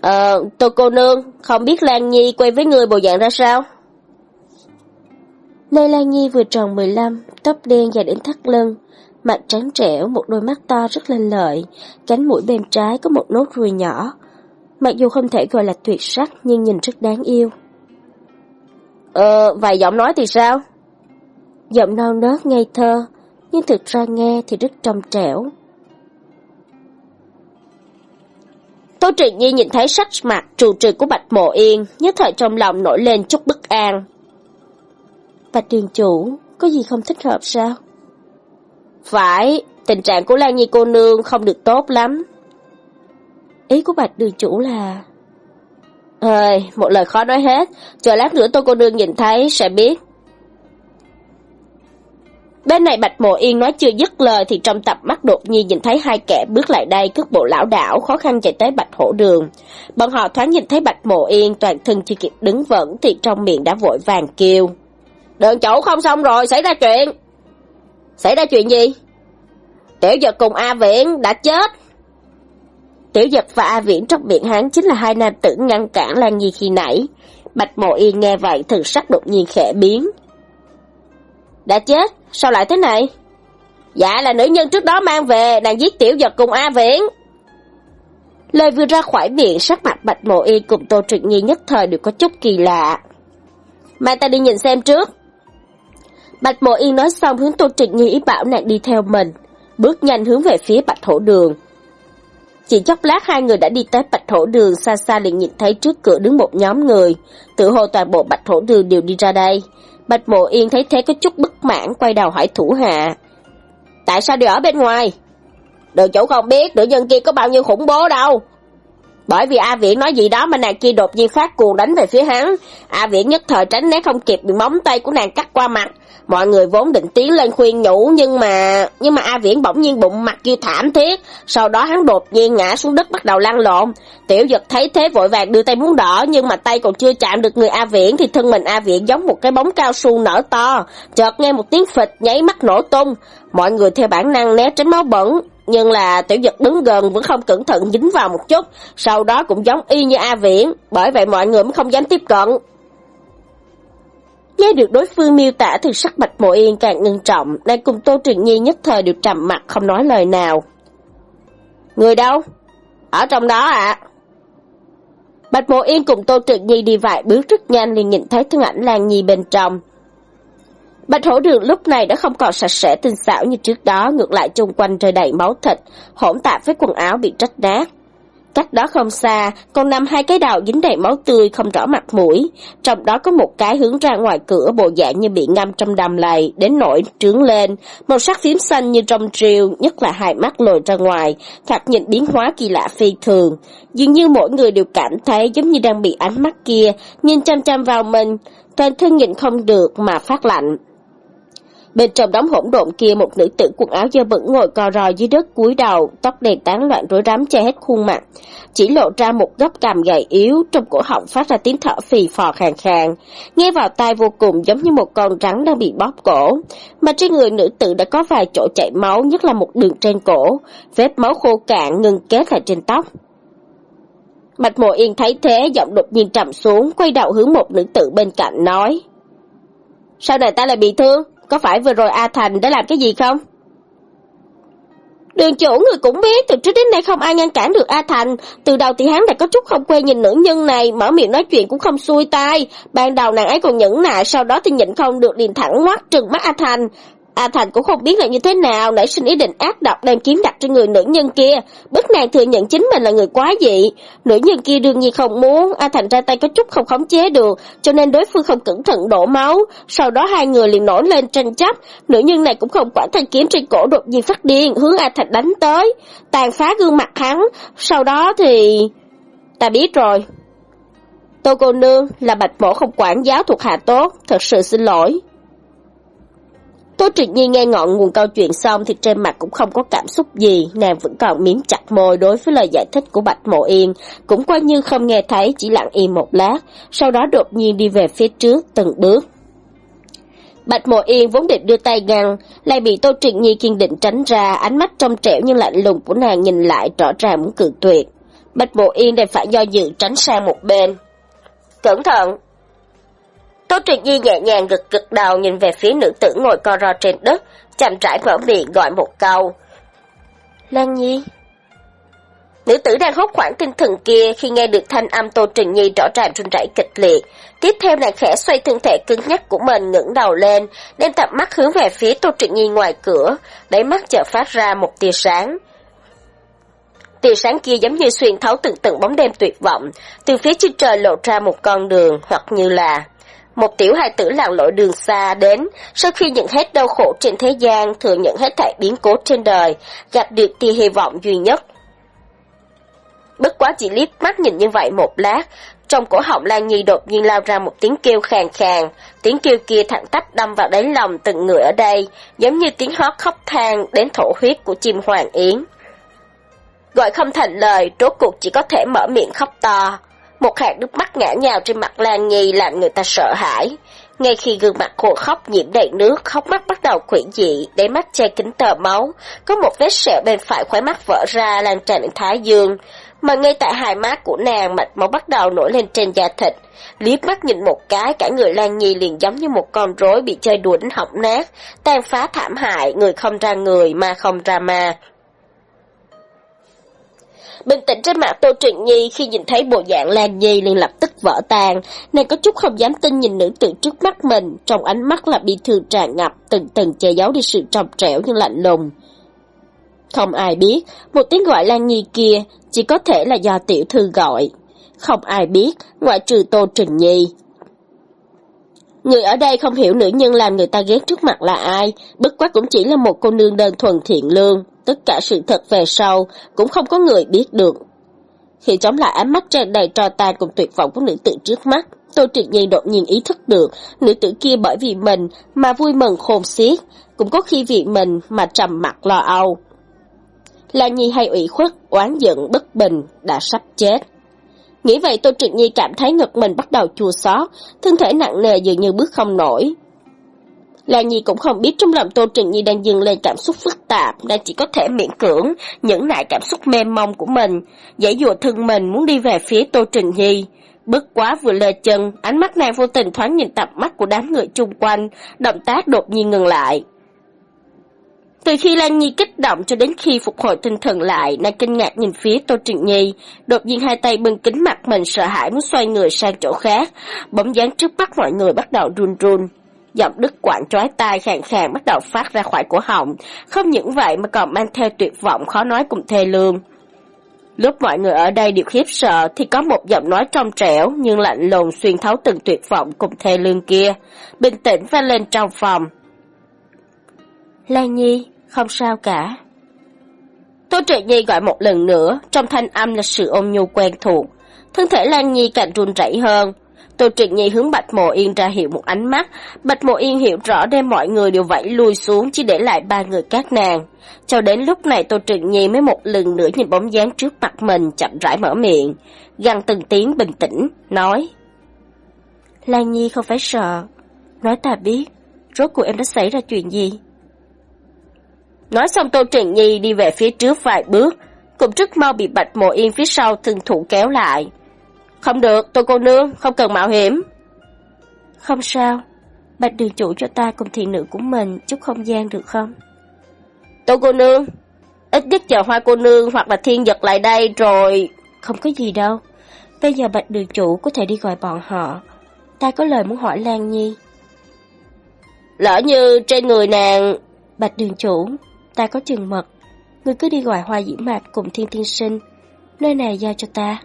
Ờ, Tô cô nương, không biết Lan Nhi quay với người bộ dạng ra sao? Lê Lan Nhi vừa tròn 15, tóc đen dài đến thắt lưng, mặt trắng trẻo, một đôi mắt to rất lên lợi, cánh mũi bên trái có một nốt ruồi nhỏ. Mặc dù không thể gọi là tuyệt sắc nhưng nhìn rất đáng yêu. Ờ, vài giọng nói thì sao? Giọng non nớt ngây thơ, nhưng thực ra nghe thì rất trong trẻo. Tô Trịnh Nhi nhìn thấy sắc mặt trù trừ của Bạch Mộ Yên, nhất thời trong lòng nổi lên chút bất an. Bạch Đường Chủ, có gì không thích hợp sao? Phải, tình trạng của Lan Nhi cô nương không được tốt lắm. Ý của Bạch Đường Chủ là... Ơi, một lời khó nói hết, chờ lát nữa tôi cô nương nhìn thấy sẽ biết. Bên này Bạch Mộ Yên nói chưa dứt lời thì trong tập mắt đột nhiên nhìn thấy hai kẻ bước lại đây cước bộ lão đảo khó khăn chạy tới Bạch Hổ Đường. Bọn họ thoáng nhìn thấy Bạch Mộ Yên toàn thân chưa kịp đứng vững thì trong miệng đã vội vàng kêu. Đường chủ không xong rồi, xảy ra chuyện. Xảy ra chuyện gì? Tiểu giật cùng A Viễn đã chết. Tiểu giật và A Viễn trong miệng hắn chính là hai nam tử ngăn cản Lan Nhi khi nãy. Bạch Mộ Yên nghe vậy thường sắc đột nhiên khẽ biến. Đã chết, sao lại thế này? Dạ là nữ nhân trước đó mang về, nàng giết tiểu giật cùng A Viễn. Lời vừa ra khỏi miệng, sắc mặt Bạch Mộ Y cùng Tô Trực Nhi nhất thời đều có chút kỳ lạ. Mai ta đi nhìn xem trước. Bạch Mộ Yên nói xong hướng Tô Trịnh Nhi ý bảo nàng đi theo mình, bước nhanh hướng về phía Bạch Thổ Đường. Chỉ chốc lát hai người đã đi tới Bạch Thổ Đường, xa xa liền nhìn thấy trước cửa đứng một nhóm người, tự hồ toàn bộ Bạch Thổ Đường đều đi ra đây. Bạch Mộ Yên thấy thế có chút bất mãn, quay đầu hỏi thủ hạ. Tại sao đều ở bên ngoài? Đường chủ không biết nữ nhân kia có bao nhiêu khủng bố đâu. Bởi vì A Viễn nói gì đó mà nàng kia đột nhiên phát cuồng đánh về phía hắn. A Viễn nhất thời tránh né không kịp bị móng tay của nàng cắt qua mặt. Mọi người vốn định tiến lên khuyên nhủ nhưng mà... Nhưng mà A Viễn bỗng nhiên bụng mặt kêu thảm thiết. Sau đó hắn đột nhiên ngã xuống đất bắt đầu lăn lộn. Tiểu giật thấy thế vội vàng đưa tay muốn đỡ nhưng mà tay còn chưa chạm được người A Viễn thì thân mình A Viễn giống một cái bóng cao su nở to. Chợt nghe một tiếng phịch nháy mắt nổ tung. Mọi người theo bản năng né tránh máu bẩn, nhưng là tiểu giật đứng gần vẫn không cẩn thận dính vào một chút, sau đó cũng giống y như A Viễn, bởi vậy mọi người mới không dám tiếp cận. Nghe được đối phương miêu tả thì sắc bạch mộ yên càng ngưng trọng, đang cùng Tô Truyền Nhi nhất thời đều trầm mặt không nói lời nào. Người đâu? Ở trong đó ạ. À? Bạch mộ yên cùng Tô Truyền Nhi đi vài bước rất nhanh liền nhìn thấy thân ảnh Lan Nhi bên trong. Bạch hổ đường lúc này đã không còn sạch sẽ tinh xảo như trước đó, ngược lại chung quanh rơi đầy máu thịt, hỗn tạp với quần áo bị rách nát. Cách đó không xa, còn nằm hai cái đầu dính đầy máu tươi không rõ mặt mũi, trong đó có một cái hướng ra ngoài cửa bộ dạng như bị ngâm trong đầm lầy, đến nổi trướng lên, màu sắc phím xanh như trong triều, nhất là hai mắt lồi ra ngoài, thoạt nhìn biến hóa kỳ lạ phi thường. Dường như mỗi người đều cảm thấy giống như đang bị ánh mắt kia, nhìn chăm chăm vào mình, toàn thân nhìn không được mà phát lạnh. Bên trong đống hỗn độn kia một nữ tử quần áo dơ bẩn ngồi cò rò dưới đất cúi đầu, tóc đèn tán loạn rối rắm che hết khuôn mặt, chỉ lộ ra một góc cằm gầy yếu, trong cổ họng phát ra tiếng thở phì phò khàn khàn, nghe vào tai vô cùng giống như một con rắn đang bị bóp cổ, mà trên người nữ tử đã có vài chỗ chảy máu, nhất là một đường trên cổ, vết máu khô cạn ngừng kết lại trên tóc. Bạch Mộ Yên thấy thế, giọng đột nhiên trầm xuống, quay đầu hướng một nữ tử bên cạnh nói. Sao này ta lại bị thương? Có phải vừa rồi A Thành đã làm cái gì không? Đường chủ người cũng biết, từ trước đến nay không ai ngăn cản được A Thành. Từ đầu thì hắn đã có chút không quen nhìn nữ nhân này, mở miệng nói chuyện cũng không xuôi tai. Ban đầu nàng ấy còn nhẫn nại, sau đó thì nhịn không được liền thẳng mắt trừng mắt A Thành. À, A Thành cũng không biết là như thế nào, nảy sinh ý định ác độc đem kiếm đặt trên người nữ nhân kia, bức nàng thừa nhận chính mình là người quá dị. Nữ nhân kia đương nhiên không muốn, A Thành ra tay có chút không khống chế được, cho nên đối phương không cẩn thận đổ máu. Sau đó hai người liền nổi lên tranh chấp, nữ nhân này cũng không quản thanh kiếm trên cổ đột nhiên phát điên, hướng A Thành đánh tới, tàn phá gương mặt hắn. Sau đó thì... Ta biết rồi. Tô cô nương là bạch mổ không quản giáo thuộc hạ tốt, thật sự xin lỗi. Tô Triệt Nhi nghe ngọn nguồn câu chuyện xong thì trên mặt cũng không có cảm xúc gì, nàng vẫn còn miếm chặt môi đối với lời giải thích của Bạch Mộ Yên, cũng coi như không nghe thấy, chỉ lặng im một lát, sau đó đột nhiên đi về phía trước từng bước. Bạch Mộ Yên vốn định đưa tay ngăn, lại bị Tô Triệt Nhi kiên định tránh ra, ánh mắt trong trẻo nhưng lạnh lùng của nàng nhìn lại rõ ràng muốn cự tuyệt. Bạch Mộ Yên đành phải do dự tránh sang một bên. Cẩn thận! Tô Triệt Nhi nhẹ nhàng gật gật đầu nhìn về phía nữ tử ngồi co ro trên đất, chậm rãi mở miệng gọi một câu. Lan Nhi. Nữ tử đang hốt khoảng tinh thần kia khi nghe được thanh âm Tô Trình Nhi rõ ràng run rẩy kịch liệt. Tiếp theo nàng khẽ xoay thân thể cứng nhắc của mình ngẩng đầu lên, đem tập mắt hướng về phía Tô Trình Nhi ngoài cửa, đáy mắt chợt phát ra một tia sáng. Tia sáng kia giống như xuyên thấu từng từng bóng đêm tuyệt vọng, từ phía trên trời lộ ra một con đường hoặc như là một tiểu hài tử làng lội đường xa đến, sau khi nhận hết đau khổ trên thế gian, thừa nhận hết thảy biến cố trên đời, gặp được tia hy vọng duy nhất. Bất quá chỉ liếc mắt nhìn như vậy một lát, trong cổ họng Lan Nhi đột nhiên lao ra một tiếng kêu khàn khàn, tiếng kêu kia thẳng tắp đâm vào đáy lòng từng người ở đây, giống như tiếng hót khóc than đến thổ huyết của chim hoàng yến. Gọi không thành lời, rốt cuộc chỉ có thể mở miệng khóc to. Một hạt nước mắt ngã nhào trên mặt Lan Nhi làm người ta sợ hãi. Ngay khi gương mặt cô khóc nhiễm đầy nước, khóc mắt bắt đầu quỷ dị, để mắt che kính tờ máu. Có một vết sẹo bên phải khóe mắt vỡ ra lan tràn đến thái dương. Mà ngay tại hai mắt của nàng mạch máu bắt đầu nổi lên trên da thịt. Liếc mắt nhìn một cái, cả người Lan Nhi liền giống như một con rối bị chơi đùa đến hỏng nát, tan phá thảm hại, người không ra người, ma không ra ma, Bình tĩnh trên mặt Tô Truyện Nhi khi nhìn thấy bộ dạng Lan Nhi liền lập tức vỡ tan, nàng có chút không dám tin nhìn nữ tử trước mắt mình, trong ánh mắt là bi thương tràn ngập, từng từng che giấu đi sự trong trẻo nhưng lạnh lùng. Không ai biết, một tiếng gọi Lan Nhi kia chỉ có thể là do tiểu thư gọi. Không ai biết, ngoại trừ Tô Trình Nhi. Người ở đây không hiểu nữ nhân làm người ta ghét trước mặt là ai, bất quá cũng chỉ là một cô nương đơn thuần thiện lương, tất cả sự thật về sau cũng không có người biết được. Khi chống lại ánh mắt tràn đầy trò tàn cùng tuyệt vọng của nữ tử trước mắt, Tô Triệt Nhi đột nhiên ý thức được, nữ tử kia bởi vì mình mà vui mừng khôn xiết, cũng có khi vì mình mà trầm mặt lo âu. Là Nhi hay ủy khuất, oán giận, bất bình, đã sắp chết. Nghĩ vậy Tô Triệt Nhi cảm thấy ngực mình bắt đầu chua xót, thân thể nặng nề dường như bước không nổi. Lan Nhi cũng không biết trong lòng Tô Trịnh Nhi đang dừng lên cảm xúc phức tạp, nên chỉ có thể miễn cưỡng, những nại cảm xúc mềm mông của mình, dãy dùa thân mình muốn đi về phía Tô Trịnh Nhi. Bước quá vừa lê chân, ánh mắt nàng vô tình thoáng nhìn tập mắt của đám người chung quanh, động tác đột nhiên ngừng lại. Từ khi Lan Nhi kích động cho đến khi phục hồi tinh thần lại, nàng kinh ngạc nhìn phía Tô Trịnh Nhi, đột nhiên hai tay bưng kính mặt mình sợ hãi muốn xoay người sang chỗ khác, bóng dáng trước mắt mọi người bắt đầu run run. Giọng đứt quãng trói tai khàn khàn bắt đầu phát ra khỏi cổ họng, không những vậy mà còn mang theo tuyệt vọng khó nói cùng thê lương. Lúc mọi người ở đây đều khiếp sợ thì có một giọng nói trong trẻo nhưng lạnh lùng xuyên thấu từng tuyệt vọng cùng thê lương kia, bình tĩnh vang lên trong phòng. Lan Nhi, không sao cả. Tô Trị Nhi gọi một lần nữa, trong thanh âm là sự ôm nhu quen thuộc. Thân thể Lan Nhi càng run rẩy hơn. Tô Trị Nhi hướng Bạch Mộ Yên ra hiệu một ánh mắt. Bạch Mộ Yên hiểu rõ đem mọi người đều vẫy lui xuống chỉ để lại ba người các nàng. Cho đến lúc này Tô Trị Nhi mới một lần nữa nhìn bóng dáng trước mặt mình chậm rãi mở miệng, gằn từng tiếng bình tĩnh, nói. Lan Nhi không phải sợ, nói ta biết, rốt cuộc em đã xảy ra chuyện gì? Nói xong Tô Trịnh Nhi đi về phía trước vài bước, cũng rất mau bị Bạch Mộ Yên phía sau thân thủ kéo lại. Không được, tôi cô nương, không cần mạo hiểm. Không sao, Bạch đường chủ cho ta cùng thị nữ của mình chút không gian được không? Tô cô nương, ít nhất chờ hoa cô nương hoặc là thiên giật lại đây rồi... Không có gì đâu, bây giờ Bạch đường chủ có thể đi gọi bọn họ. Ta có lời muốn hỏi Lan Nhi. Lỡ như trên người nàng... Bạch đường chủ, ta có chừng mật. Ngươi cứ đi gọi hoa dĩ mạc cùng thiên tiên sinh. Nơi này giao cho ta.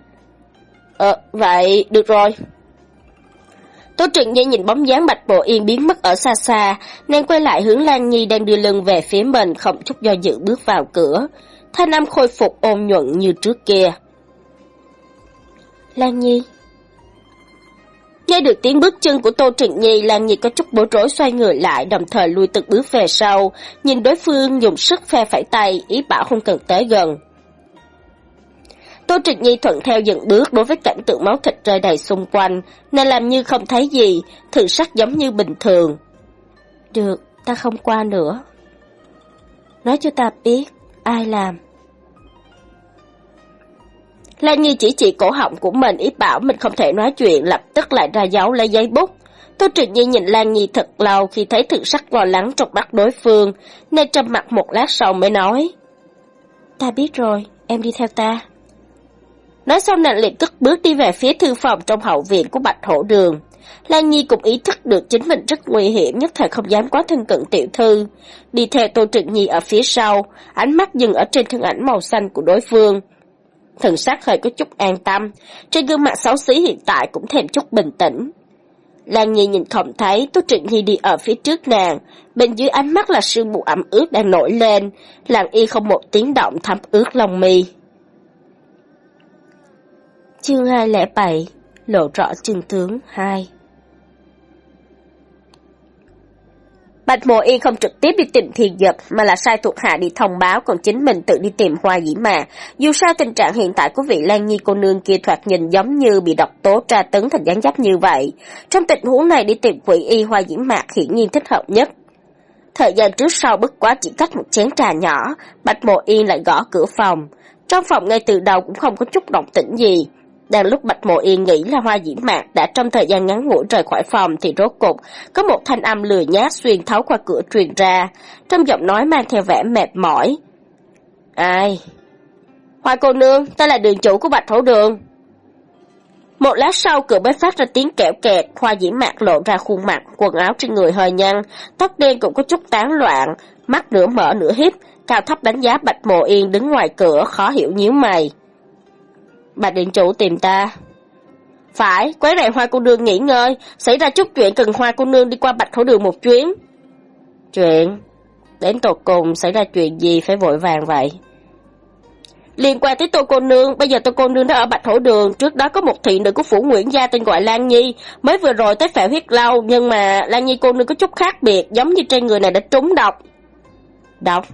Ờ, vậy, được rồi. Tô Trừng Nhi nhìn bóng dáng Bạch Bộ Yên biến mất ở xa xa, nên quay lại hướng Lan Nhi đang đưa lưng về phía mình không chút do dự bước vào cửa. Thanh âm khôi phục ôn nhuận như trước kia. Lan Nhi Nghe được tiếng bước chân của Tô Trịnh Nhi, Lan Nhi có chút bối rối xoay người lại, đồng thời lui từng bước về sau, nhìn đối phương dùng sức phe phải tay, ý bảo không cần tới gần. Tô Trịnh Nhi thuận theo dừng bước đối với cảnh tượng máu thịt rơi đầy xung quanh, nên làm như không thấy gì, thử sắc giống như bình thường. Được, ta không qua nữa. Nói cho ta biết, ai làm. Lan Nhi chỉ chỉ cổ họng của mình ý bảo mình không thể nói chuyện, lập tức lại ra dấu lấy giấy bút. Tô Trịnh Nhi nhìn Lan Nhi thật lâu khi thấy thực sắc lo lắng trong mắt đối phương, nên trầm mặt một lát sau mới nói. Ta biết rồi, em đi theo ta. Nói xong nàng liền cất bước đi về phía thư phòng trong hậu viện của Bạch Hổ Đường. Lan Nhi cũng ý thức được chính mình rất nguy hiểm, nhất thời không dám quá thân cận tiểu thư. Đi theo Tô Trịnh Nhi ở phía sau, ánh mắt dừng ở trên thân ảnh màu xanh của đối phương. Thần sắc hơi có chút an tâm, trên gương mặt xấu xí hiện tại cũng thêm chút bình tĩnh. Lan Nhi nhìn không thấy Tô Trịnh Nhi đi ở phía trước nàng, bên dưới ánh mắt là sương mù ẩm ướt đang nổi lên, làng y không một tiếng động thấm ướt lòng mi. Chương 207 Lộ rõ chân tướng 2 Bạch Mộ y không trực tiếp đi tìm thiền dật mà là sai thuộc hạ đi thông báo, còn chính mình tự đi tìm hoa dĩ mà. Dù sao tình trạng hiện tại của vị Lan Nhi cô nương kia thoạt nhìn giống như bị độc tố tra tấn thành dáng dấp như vậy. Trong tình huống này đi tìm quỷ y hoa dĩ mạc hiển nhiên thích hợp nhất. Thời gian trước sau bất quá chỉ cách một chén trà nhỏ, Bạch Mộ y lại gõ cửa phòng. Trong phòng ngay từ đầu cũng không có chút động tĩnh gì, đang lúc Bạch Mộ Yên nghĩ là hoa diễm mạc đã trong thời gian ngắn ngủi rời khỏi phòng thì rốt cục, có một thanh âm lười nhát xuyên thấu qua cửa truyền ra, trong giọng nói mang theo vẻ mệt mỏi. Ai? Hoa cô nương, ta là đường chủ của Bạch Thổ Đường. Một lát sau cửa mới phát ra tiếng kẹo kẹt, hoa diễm mạc lộ ra khuôn mặt, quần áo trên người hơi nhăn, tóc đen cũng có chút tán loạn, mắt nửa mở nửa hiếp, cao thấp đánh giá Bạch Mộ Yên đứng ngoài cửa khó hiểu nhíu mày. Bạch điện chủ tìm ta. Phải, quấy rầy hoa cô nương nghỉ ngơi, xảy ra chút chuyện cần hoa cô nương đi qua bạch thổ đường một chuyến. Chuyện? Đến tột cùng xảy ra chuyện gì phải vội vàng vậy? Liên quan tới Tô Cô Nương, bây giờ Tô Cô Nương đã ở Bạch Hổ Đường, trước đó có một thị nữ của Phủ Nguyễn Gia tên gọi Lan Nhi, mới vừa rồi tới phệ huyết lâu, nhưng mà Lan Nhi cô nương có chút khác biệt, giống như trên người này đã trúng độc. Độc?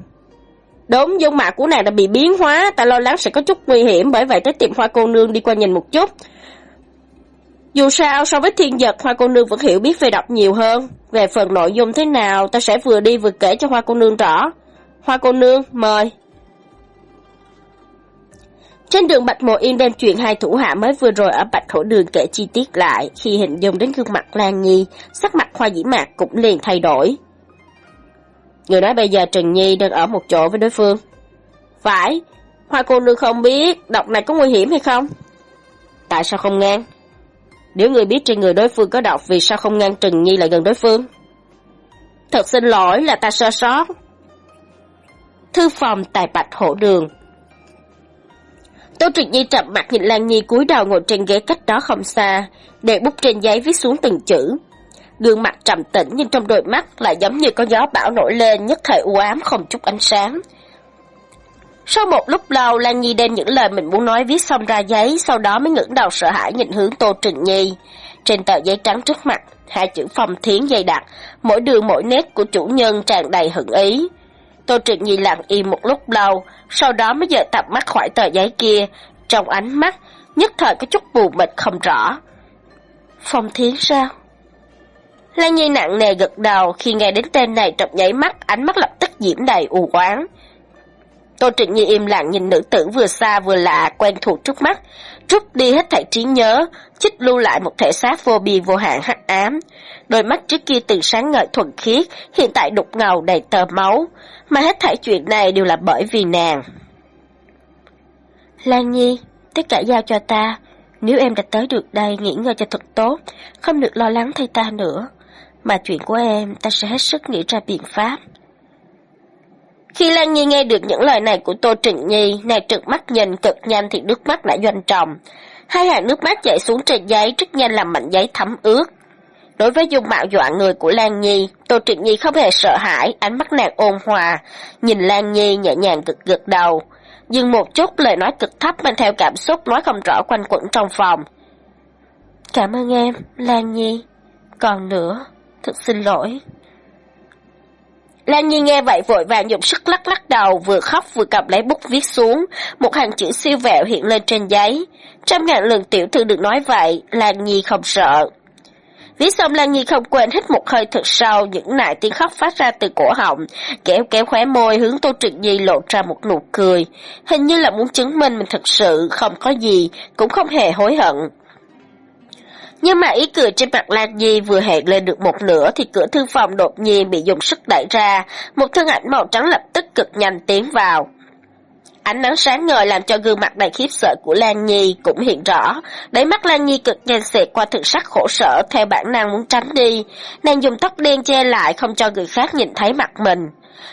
Đúng, dung mạo của nàng đã bị biến hóa, ta lo lắng sẽ có chút nguy hiểm, bởi vậy tới tiệm hoa cô nương đi qua nhìn một chút. Dù sao, so với thiên giật, hoa cô nương vẫn hiểu biết về độc nhiều hơn. Về phần nội dung thế nào, ta sẽ vừa đi vừa kể cho hoa cô nương rõ. Hoa cô nương, mời. Trên đường Bạch Mộ Yên đem chuyện hai thủ hạ mới vừa rồi ở Bạch Hổ Đường kể chi tiết lại, khi hình dung đến gương mặt Lan Nhi, sắc mặt Hoa Dĩ Mạc cũng liền thay đổi. Người nói bây giờ Trần Nhi đang ở một chỗ với đối phương. Phải, Hoa cô nương không biết độc này có nguy hiểm hay không? Tại sao không ngang? Nếu người biết trên người đối phương có độc vì sao không ngăn Trần Nhi lại gần đối phương? Thật xin lỗi là ta sơ sót. Thư phòng tại Bạch Hổ Đường Tô Trịnh Nhi chậm mặt nhìn Lan Nhi cúi đầu ngồi trên ghế cách đó không xa, để bút trên giấy viết xuống từng chữ. Gương mặt trầm tĩnh nhưng trong đôi mắt lại giống như có gió bão nổi lên nhất thời u ám không chút ánh sáng. Sau một lúc lâu, Lan Nhi đem những lời mình muốn nói viết xong ra giấy, sau đó mới ngẩng đầu sợ hãi nhìn hướng Tô Trịnh Nhi. Trên tờ giấy trắng trước mặt, hai chữ phong thiến dày đặc, mỗi đường mỗi nét của chủ nhân tràn đầy hận ý. Tô Trịnh Nhi lặng im một lúc lâu, sau đó mới dời tập mắt khỏi tờ giấy kia, trong ánh mắt, nhất thời có chút buồn mệt không rõ. Phong thiến sao? Lan Nhi nặng nề gật đầu khi nghe đến tên này trong nháy mắt, ánh mắt lập tức diễm đầy u oán. Tô Trịnh Nhi im lặng nhìn nữ tử vừa xa vừa lạ, quen thuộc trước mắt, rút đi hết thảy trí nhớ, chích lưu lại một thể xác vô biên vô hạn hắc ám. Đôi mắt trước kia từng sáng ngời thuần khiết, hiện tại đục ngầu đầy tờ máu, mà hết thảy chuyện này đều là bởi vì nàng. Lan Nhi, tất cả giao cho ta, nếu em đã tới được đây nghỉ ngơi cho thật tốt, không được lo lắng thay ta nữa. Mà chuyện của em, ta sẽ hết sức nghĩ ra biện pháp. Khi Lan Nhi nghe được những lời này của Tô Trịnh Nhi, nàng trợn mắt nhìn cực nhanh thì nước mắt đã doanh tròng. Hai hàng nước mắt chảy xuống trên giấy rất nhanh làm mảnh giấy thấm ướt. Đối với dung mạo dọa người của Lan Nhi, Tô Trịnh Nhi không hề sợ hãi, ánh mắt nàng ôn hòa, nhìn Lan Nhi nhẹ nhàng gật gật đầu. Dừng một chút lời nói cực thấp mang theo cảm xúc nói không rõ quanh quẩn trong phòng. Cảm ơn em, Lan Nhi. Còn nữa, thật xin lỗi. Lan Nhi nghe vậy vội vàng dùng sức lắc lắc đầu, vừa khóc vừa cầm lấy bút viết xuống, một hàng chữ siêu vẹo hiện lên trên giấy. Trăm ngàn lần tiểu thư được nói vậy, Lan Nhi không sợ. Viết xong Lan Nhi không quên hít một hơi thật sâu, những nại tiếng khóc phát ra từ cổ họng, kéo kéo khóe môi hướng Tô Trịnh Nhi lộ ra một nụ cười. Hình như là muốn chứng minh mình thật sự không có gì, cũng không hề hối hận. Nhưng mà ý cười trên mặt Lan Nhi vừa hẹn lên được một nửa thì cửa thư phòng đột nhiên bị dùng sức đẩy ra, một thân ảnh màu trắng lập tức cực nhanh tiến vào. Ánh nắng sáng ngời làm cho gương mặt đầy khiếp sợ của Lan Nhi cũng hiện rõ, đáy mắt Lan Nhi cực nhanh xẹt qua thực sắc khổ sở theo bản năng muốn tránh đi, nàng dùng tóc đen che lại không cho người khác nhìn thấy mặt mình.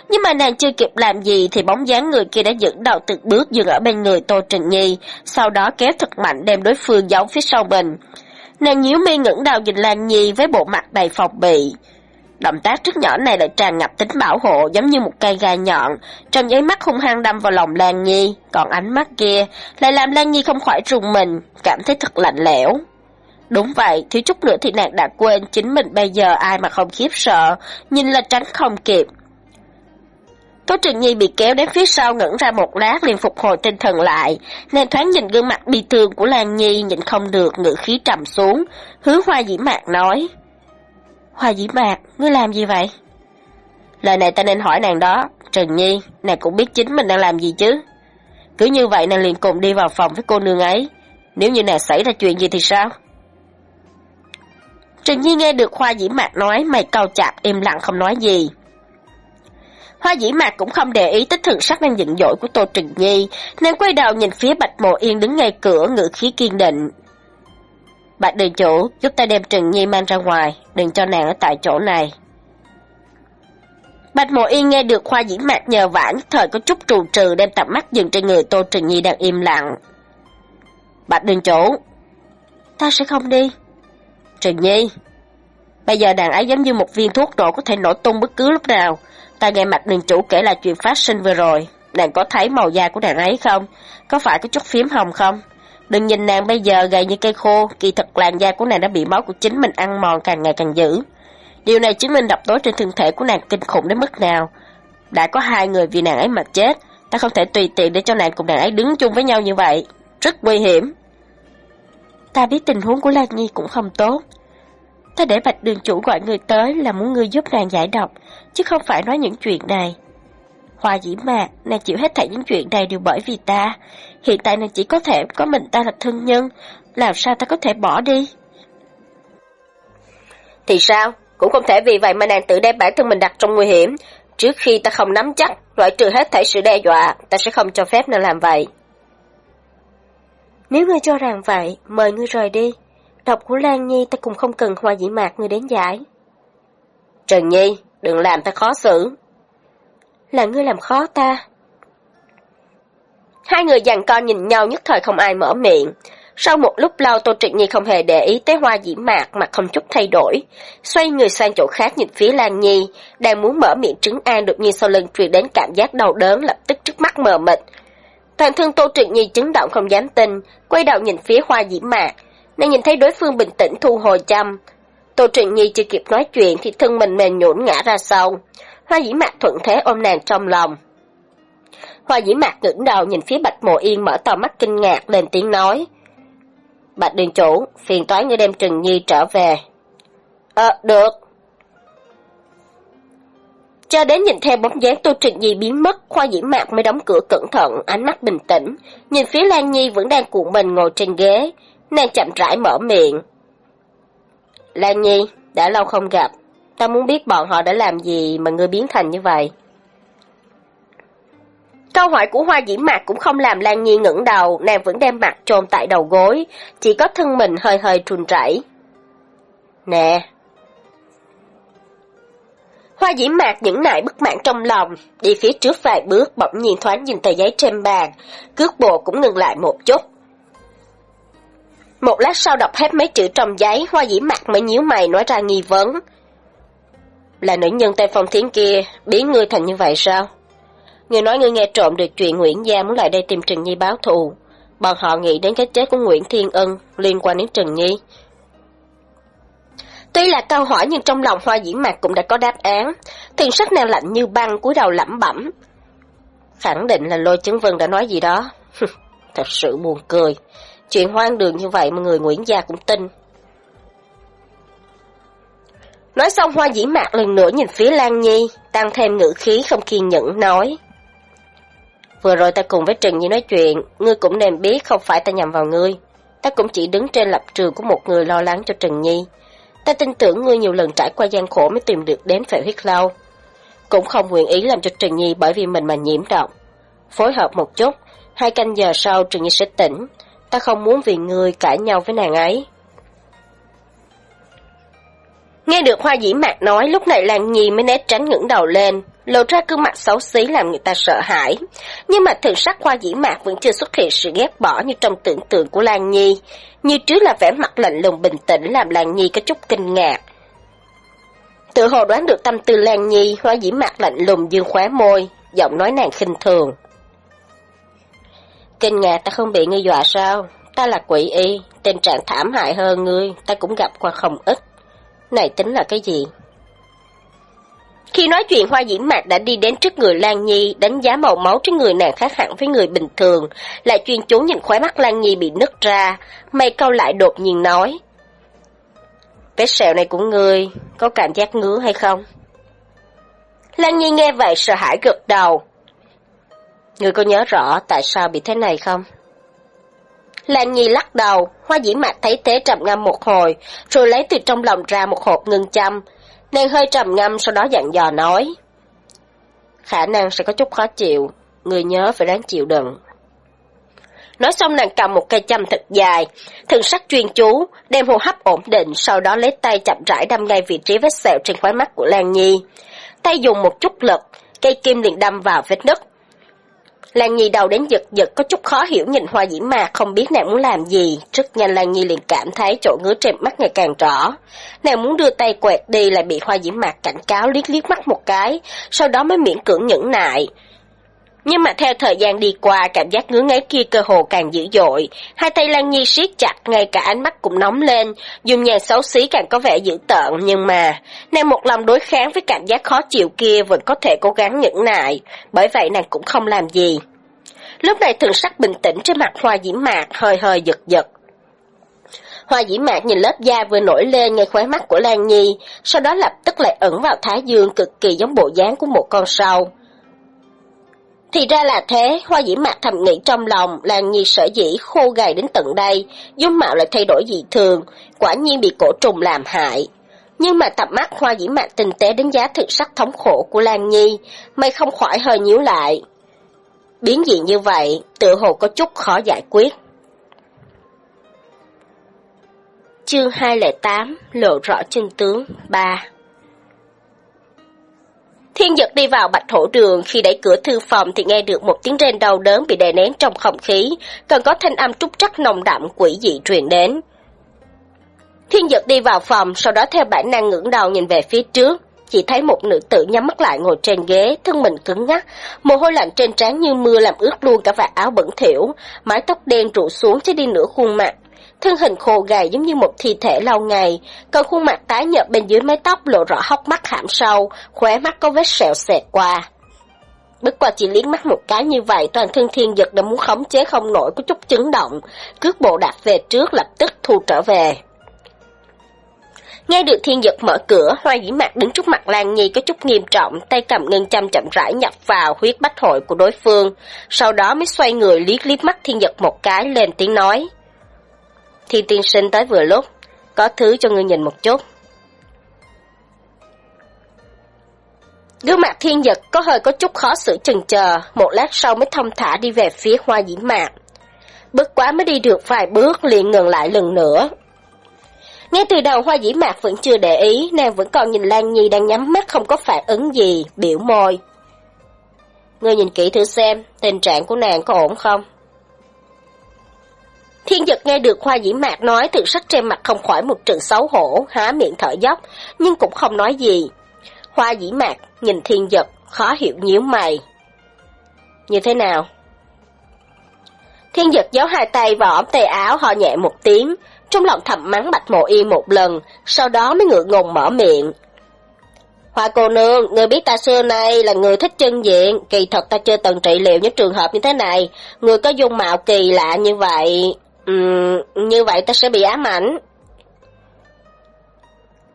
Nhưng mà nàng chưa kịp làm gì thì bóng dáng người kia đã dẫn đầu từng bước dừng ở bên người Tô Trình Nhi, sau đó kéo thật mạnh đem đối phương giấu phía sau mình. Nàng nhíu mi ngẩng đầu nhìn Lan Nhi với bộ mặt đầy phòng bị. Động tác rất nhỏ này lại tràn ngập tính bảo hộ giống như một cây gai nhọn, trong giấy mắt hung hăng đâm vào lòng Lan Nhi, còn ánh mắt kia lại làm Lan Nhi không khỏi rùng mình, cảm thấy thật lạnh lẽo. Đúng vậy, thiếu chút nữa thì nàng đã quên chính mình bây giờ ai mà không khiếp sợ, nhìn là tránh không kịp. Tố Trừng Nhi bị kéo đến phía sau ngẩn ra một lát liền phục hồi tinh thần lại. Nàng thoáng nhìn gương mặt bi thương của Lan Nhi nhìn không được ngữ khí trầm xuống. Hứa hoa dĩ mạc nói. Hoa dĩ mạc, ngươi làm gì vậy? Lời này ta nên hỏi nàng đó. Trần Nhi, nàng cũng biết chính mình đang làm gì chứ. Cứ như vậy nàng liền cùng đi vào phòng với cô nương ấy. Nếu như nàng xảy ra chuyện gì thì sao? Trần Nhi nghe được Hoa Dĩ Mạc nói, mày cau chạp im lặng không nói gì. Hoa dĩ mạc cũng không để ý tới thượng sắc đang giận dỗi của Tô Trừng Nhi, nên quay đầu nhìn phía Bạch Mộ Yên đứng ngay cửa ngự khí kiên định. Bạch đường chủ, giúp ta đem Trừng Nhi mang ra ngoài, đừng cho nàng ở tại chỗ này. Bạch Mộ Yên nghe được Hoa dĩ mạc nhờ vả thời có chút trù trừ đem tầm mắt dừng trên người Tô Trừng Nhi đang im lặng. Bạch đường chủ, ta sẽ không đi. Trừng Nhi, bây giờ đàn ấy giống như một viên thuốc nổ có thể nổ tung bất cứ lúc nào. Ta nghe mặt đường chủ kể là chuyện phát sinh vừa rồi, nàng có thấy màu da của nàng ấy không? Có phải có chút phím hồng không? Đừng nhìn nàng bây giờ gầy như cây khô, kỳ thật làn da của nàng đã bị máu của chính mình ăn mòn càng ngày càng dữ. Điều này chứng minh độc tố trên thân thể của nàng kinh khủng đến mức nào. Đã có hai người vì nàng ấy mà chết, ta không thể tùy tiện để cho nàng cùng nàng ấy đứng chung với nhau như vậy. Rất nguy hiểm. Ta biết tình huống của Lan Nhi cũng không tốt. Ta để bạch đường chủ gọi người tới là muốn ngươi giúp nàng giải độc, chứ không phải nói những chuyện này. Hoa dĩ mạc, nàng chịu hết thảy những chuyện này đều bởi vì ta. Hiện tại nàng chỉ có thể có mình ta là thân nhân, làm sao ta có thể bỏ đi? Thì sao? Cũng không thể vì vậy mà nàng tự đem bản thân mình đặt trong nguy hiểm. Trước khi ta không nắm chắc, loại trừ hết thảy sự đe dọa, ta sẽ không cho phép nàng làm vậy. Nếu ngươi cho rằng vậy, mời ngươi rời đi. Độc của Lan Nhi ta cũng không cần hoa dĩ mạc người đến giải. Trần Nhi, đừng làm ta khó xử. Là ngươi làm khó ta. Hai người dàn co nhìn nhau nhất thời không ai mở miệng. Sau một lúc lâu Tô Trịnh Nhi không hề để ý tới hoa dĩ mạc mà không chút thay đổi. Xoay người sang chỗ khác nhìn phía Lan Nhi, đang muốn mở miệng trứng an đột nhiên sau lưng truyền đến cảm giác đau đớn lập tức trước mắt mờ mịt. Toàn thân Tô Trịnh Nhi chấn động không dám tin, quay đầu nhìn phía hoa dĩ mạc. Nàng nhìn thấy đối phương bình tĩnh thu hồi chăm. Tô Trịnh Nhi chưa kịp nói chuyện thì thân mình mềm nhũn ngã ra sau. Hoa dĩ mạc thuận thế ôm nàng trong lòng. Hoa dĩ mạc ngẩng đầu nhìn phía Bạch Mộ Yên mở to mắt kinh ngạc lên tiếng nói. Bạch đường chủ, phiền toái ngươi đem Trừng Nhi trở về. Ờ, được. Cho đến nhìn theo bóng dáng Tô Trịnh Nhi biến mất, Khoa Dĩ Mạc mới đóng cửa cẩn thận, ánh mắt bình tĩnh, nhìn phía Lan Nhi vẫn đang cuộn mình ngồi trên ghế, nàng chậm rãi mở miệng. Lan Nhi, đã lâu không gặp, ta muốn biết bọn họ đã làm gì mà ngươi biến thành như vậy. Câu hỏi của Hoa Dĩ Mạc cũng không làm Lan Nhi ngẩng đầu, nàng vẫn đem mặt trồn tại đầu gối, chỉ có thân mình hơi hơi trùn rẩy. Nè! Hoa Dĩ Mạc những nại bức mãn trong lòng, đi phía trước vài bước bỗng nhiên thoáng nhìn tờ giấy trên bàn, cước bộ cũng ngừng lại một chút. Một lát sau đọc hết mấy chữ trong giấy, Hoa Dĩ mặt mới nhíu mày nói ra nghi vấn. Là nữ nhân tên phong thiến kia, biến ngươi thành như vậy sao? Người nói ngươi nghe trộm được chuyện Nguyễn Gia muốn lại đây tìm Trần Nhi báo thù. Bọn họ nghĩ đến cái chết của Nguyễn Thiên Ân liên quan đến Trần Nhi. Tuy là câu hỏi nhưng trong lòng hoa dĩ mạc cũng đã có đáp án. Thiền sắc nàng lạnh như băng cúi đầu lẩm bẩm. Khẳng định là lôi chứng vân đã nói gì đó. Thật sự buồn cười. Chuyện hoang đường như vậy mà người Nguyễn Gia cũng tin. Nói xong hoa dĩ mạc lần nữa nhìn phía Lan Nhi, tăng thêm ngữ khí không kiên nhẫn nói. Vừa rồi ta cùng với Trần Nhi nói chuyện, ngươi cũng nên biết không phải ta nhầm vào ngươi. Ta cũng chỉ đứng trên lập trường của một người lo lắng cho Trần Nhi. Ta tin tưởng ngươi nhiều lần trải qua gian khổ mới tìm được đến phệ huyết lâu. Cũng không nguyện ý làm cho Trần Nhi bởi vì mình mà nhiễm độc. Phối hợp một chút, hai canh giờ sau Trần Nhi sẽ tỉnh. Ta không muốn vì người cãi nhau với nàng ấy. Nghe được Hoa Dĩ Mạc nói, lúc này Lan Nhi mới né tránh ngẩng đầu lên, lộ ra gương mặt xấu xí làm người ta sợ hãi. Nhưng mà thực sắc Hoa Dĩ Mạc vẫn chưa xuất hiện sự ghét bỏ như trong tưởng tượng của Lan Nhi. Như trước là vẻ mặt lạnh lùng bình tĩnh làm Lan Nhi có chút kinh ngạc. Tự hồ đoán được tâm tư Lan Nhi, Hoa Dĩ Mạc lạnh lùng dương khóe môi, giọng nói nàng khinh thường. Kinh ngạc ta không bị ngươi dọa sao? Ta là quỷ y, tình trạng thảm hại hơn ngươi, ta cũng gặp qua không ít. Này tính là cái gì? Khi nói chuyện Hoa Diễm Mạc đã đi đến trước người Lan Nhi, đánh giá màu máu trên người nàng khác hẳn với người bình thường, lại chuyên chú nhìn khóe mắt Lan Nhi bị nứt ra, mày câu lại đột nhiên nói. Vết sẹo này của ngươi, có cảm giác ngứa hay không? Lan Nhi nghe vậy sợ hãi gật đầu người có nhớ rõ tại sao bị thế này không? Lan Nhi lắc đầu, hoa dĩ mạc thấy thế trầm ngâm một hồi, rồi lấy từ trong lòng ra một hộp ngưng châm. Nàng hơi trầm ngâm sau đó dặn dò nói. Khả năng sẽ có chút khó chịu, người nhớ phải đáng chịu đựng. Nói xong nàng cầm một cây châm thật dài, thường sắc chuyên chú, đem hô hấp ổn định, sau đó lấy tay chậm rãi đâm ngay vị trí vết sẹo trên khóe mắt của Lan Nhi. Tay dùng một chút lực, cây kim liền đâm vào vết nứt. Lan Nhi đầu đến giật giật có chút khó hiểu nhìn hoa diễm mạc không biết nàng muốn làm gì. Rất nhanh Lan Nhi liền cảm thấy chỗ ngứa trên mắt ngày càng rõ. Nàng muốn đưa tay quẹt đi lại bị hoa diễm mạc cảnh cáo liếc liếc mắt một cái, sau đó mới miễn cưỡng nhẫn nại. Nhưng mà theo thời gian đi qua, cảm giác ngứa ngáy kia cơ hồ càng dữ dội. Hai tay Lan Nhi siết chặt, ngay cả ánh mắt cũng nóng lên. Dùng nhàn xấu xí càng có vẻ dữ tợn, nhưng mà, nàng một lòng đối kháng với cảm giác khó chịu kia vẫn có thể cố gắng nhẫn nại. Bởi vậy nàng cũng không làm gì. Lúc này thường sắc bình tĩnh trên mặt hoa diễm mạc, hơi hơi giật giật. Hoa dĩ mạc nhìn lớp da vừa nổi lên ngay khóe mắt của Lan Nhi, sau đó lập tức lại ẩn vào thái dương cực kỳ giống bộ dáng của một con sâu. Thì ra là thế, hoa dĩ mạc thầm nghĩ trong lòng, Lan Nhi sở dĩ khô gầy đến tận đây, dung mạo lại thay đổi dị thường, quả nhiên bị cổ trùng làm hại. Nhưng mà tập mắt hoa dĩ mạc tinh tế đánh giá thực sắc thống khổ của Lan Nhi, mày không khỏi hơi nhíu lại. Biến dị như vậy, tự hồ có chút khó giải quyết. Chương 208 Lộ rõ chân tướng 3 Thiên Dật đi vào bạch thổ đường, khi đẩy cửa thư phòng thì nghe được một tiếng rên đau đớn bị đè nén trong không khí, còn có thanh âm trúc trắc nồng đậm quỷ dị truyền đến. Thiên Dật đi vào phòng, sau đó theo bản năng ngẩng đầu nhìn về phía trước, chỉ thấy một nữ tử nhắm mắt lại ngồi trên ghế, thân mình cứng ngắc, mồ hôi lạnh trên trán như mưa làm ướt luôn cả vạt áo bẩn thỉu, mái tóc đen rủ xuống che đi nửa khuôn mặt, thân hình khô gầy giống như một thi thể lâu ngày, còn khuôn mặt tái nhợt bên dưới mái tóc lộ rõ hốc mắt hãm sâu, khóe mắt có vết sẹo xẹt qua. Bất qua chỉ liếc mắt một cái như vậy, toàn thân thiên giật đã muốn khống chế không nổi có chút chấn động, cước bộ đạp về trước lập tức thu trở về. Nghe được thiên giật mở cửa, hoa dĩ mặt đứng trước mặt Lan Nhi có chút nghiêm trọng, tay cầm ngân châm chậm rãi nhập vào huyết bách hội của đối phương, sau đó mới xoay người liếc liếc mắt thiên giật một cái lên tiếng nói. Thiên tiên sinh tới vừa lúc, có thứ cho ngươi nhìn một chút. Gương mặt thiên giật có hơi có chút khó xử chừng chờ, một lát sau mới thông thả đi về phía hoa diễm mạc. Bước quá mới đi được vài bước liền ngừng lại lần nữa. Ngay từ đầu hoa dĩ mạc vẫn chưa để ý, nàng vẫn còn nhìn Lan Nhi đang nhắm mắt không có phản ứng gì, biểu môi. Ngươi nhìn kỹ thử xem, tình trạng của nàng có ổn không? Thiên giật nghe được Hoa Dĩ Mạc nói từ sắc trên mặt không khỏi một trận xấu hổ, há miệng thở dốc, nhưng cũng không nói gì. Hoa Dĩ Mạc nhìn thiên giật, khó hiểu nhíu mày. Như thế nào? Thiên giật giấu hai tay vào ống tay áo ho nhẹ một tiếng, trong lòng thầm mắng Bạch Mộ Y một lần, sau đó mới ngượng ngùng mở miệng. Hoa cô nương, người biết ta xưa nay là người thích chân diện, kỳ thật ta chưa từng trị liệu những trường hợp như thế này, người có dung mạo kỳ lạ như vậy, Ừ, như vậy ta sẽ bị ám ảnh.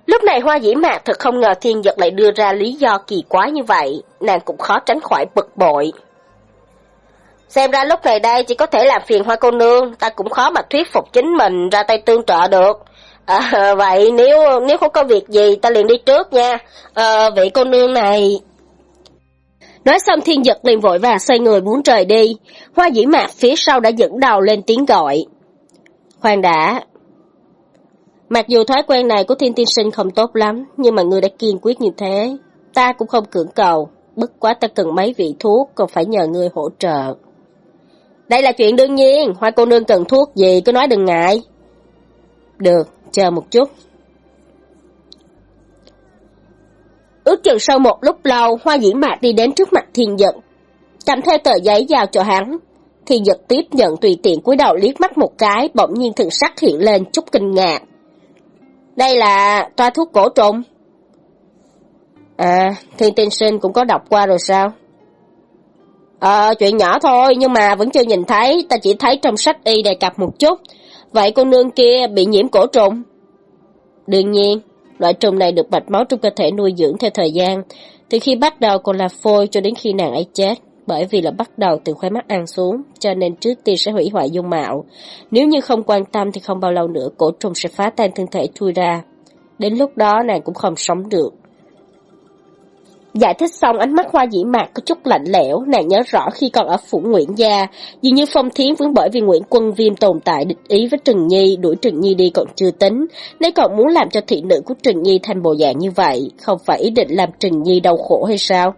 Lúc này hoa dĩ mạc thật không ngờ thiên giật lại đưa ra lý do kỳ quái như vậy, nàng cũng khó tránh khỏi bực bội. Xem ra lúc này đây chỉ có thể làm phiền hoa cô nương, ta cũng khó mà thuyết phục chính mình ra tay tương trợ được. À, vậy nếu nếu không có việc gì ta liền đi trước nha. À, vị cô nương này... Nói xong thiên giật liền vội vàng xoay người muốn rời đi. Hoa dĩ mạc phía sau đã dẫn đầu lên tiếng gọi. Khoan đã. Mặc dù thói quen này của thiên tiên sinh không tốt lắm, nhưng mà ngươi đã kiên quyết như thế. Ta cũng không cưỡng cầu, bất quá ta cần mấy vị thuốc, còn phải nhờ ngươi hỗ trợ. Đây là chuyện đương nhiên, hoa cô nương cần thuốc gì, cứ nói đừng ngại. Được, chờ một chút. Ước chừng sau một lúc lâu, hoa dĩ mạc đi đến trước mặt thiên giận. Cầm theo tờ giấy giao cho hắn, thì giật tiếp nhận tùy tiện cúi đầu liếc mắt một cái, bỗng nhiên thần sắc hiện lên chút kinh ngạc. Đây là toa thuốc cổ trùng. À, thiên tiên sinh cũng có đọc qua rồi sao? Ờ, chuyện nhỏ thôi, nhưng mà vẫn chưa nhìn thấy, ta chỉ thấy trong sách y đề cập một chút. Vậy cô nương kia bị nhiễm cổ trùng? Đương nhiên, loại trùng này được mạch máu trong cơ thể nuôi dưỡng theo thời gian, từ khi bắt đầu còn là phôi cho đến khi nàng ấy chết bởi vì là bắt đầu từ khóe mắt ăn xuống, cho nên trước tiên sẽ hủy hoại dung mạo. Nếu như không quan tâm thì không bao lâu nữa cổ trùng sẽ phá tan thân thể chui ra. Đến lúc đó nàng cũng không sống được. Giải thích xong ánh mắt hoa dĩ mạc có chút lạnh lẽo, nàng nhớ rõ khi còn ở phủ Nguyễn Gia, dường như Phong Thiến vẫn bởi vì Nguyễn Quân Viêm tồn tại địch ý với Trừng Nhi, đuổi Trừng Nhi đi còn chưa tính, nếu còn muốn làm cho thị nữ của Trừng Nhi thành bộ dạng như vậy, không phải ý định làm Trừng Nhi đau khổ hay sao?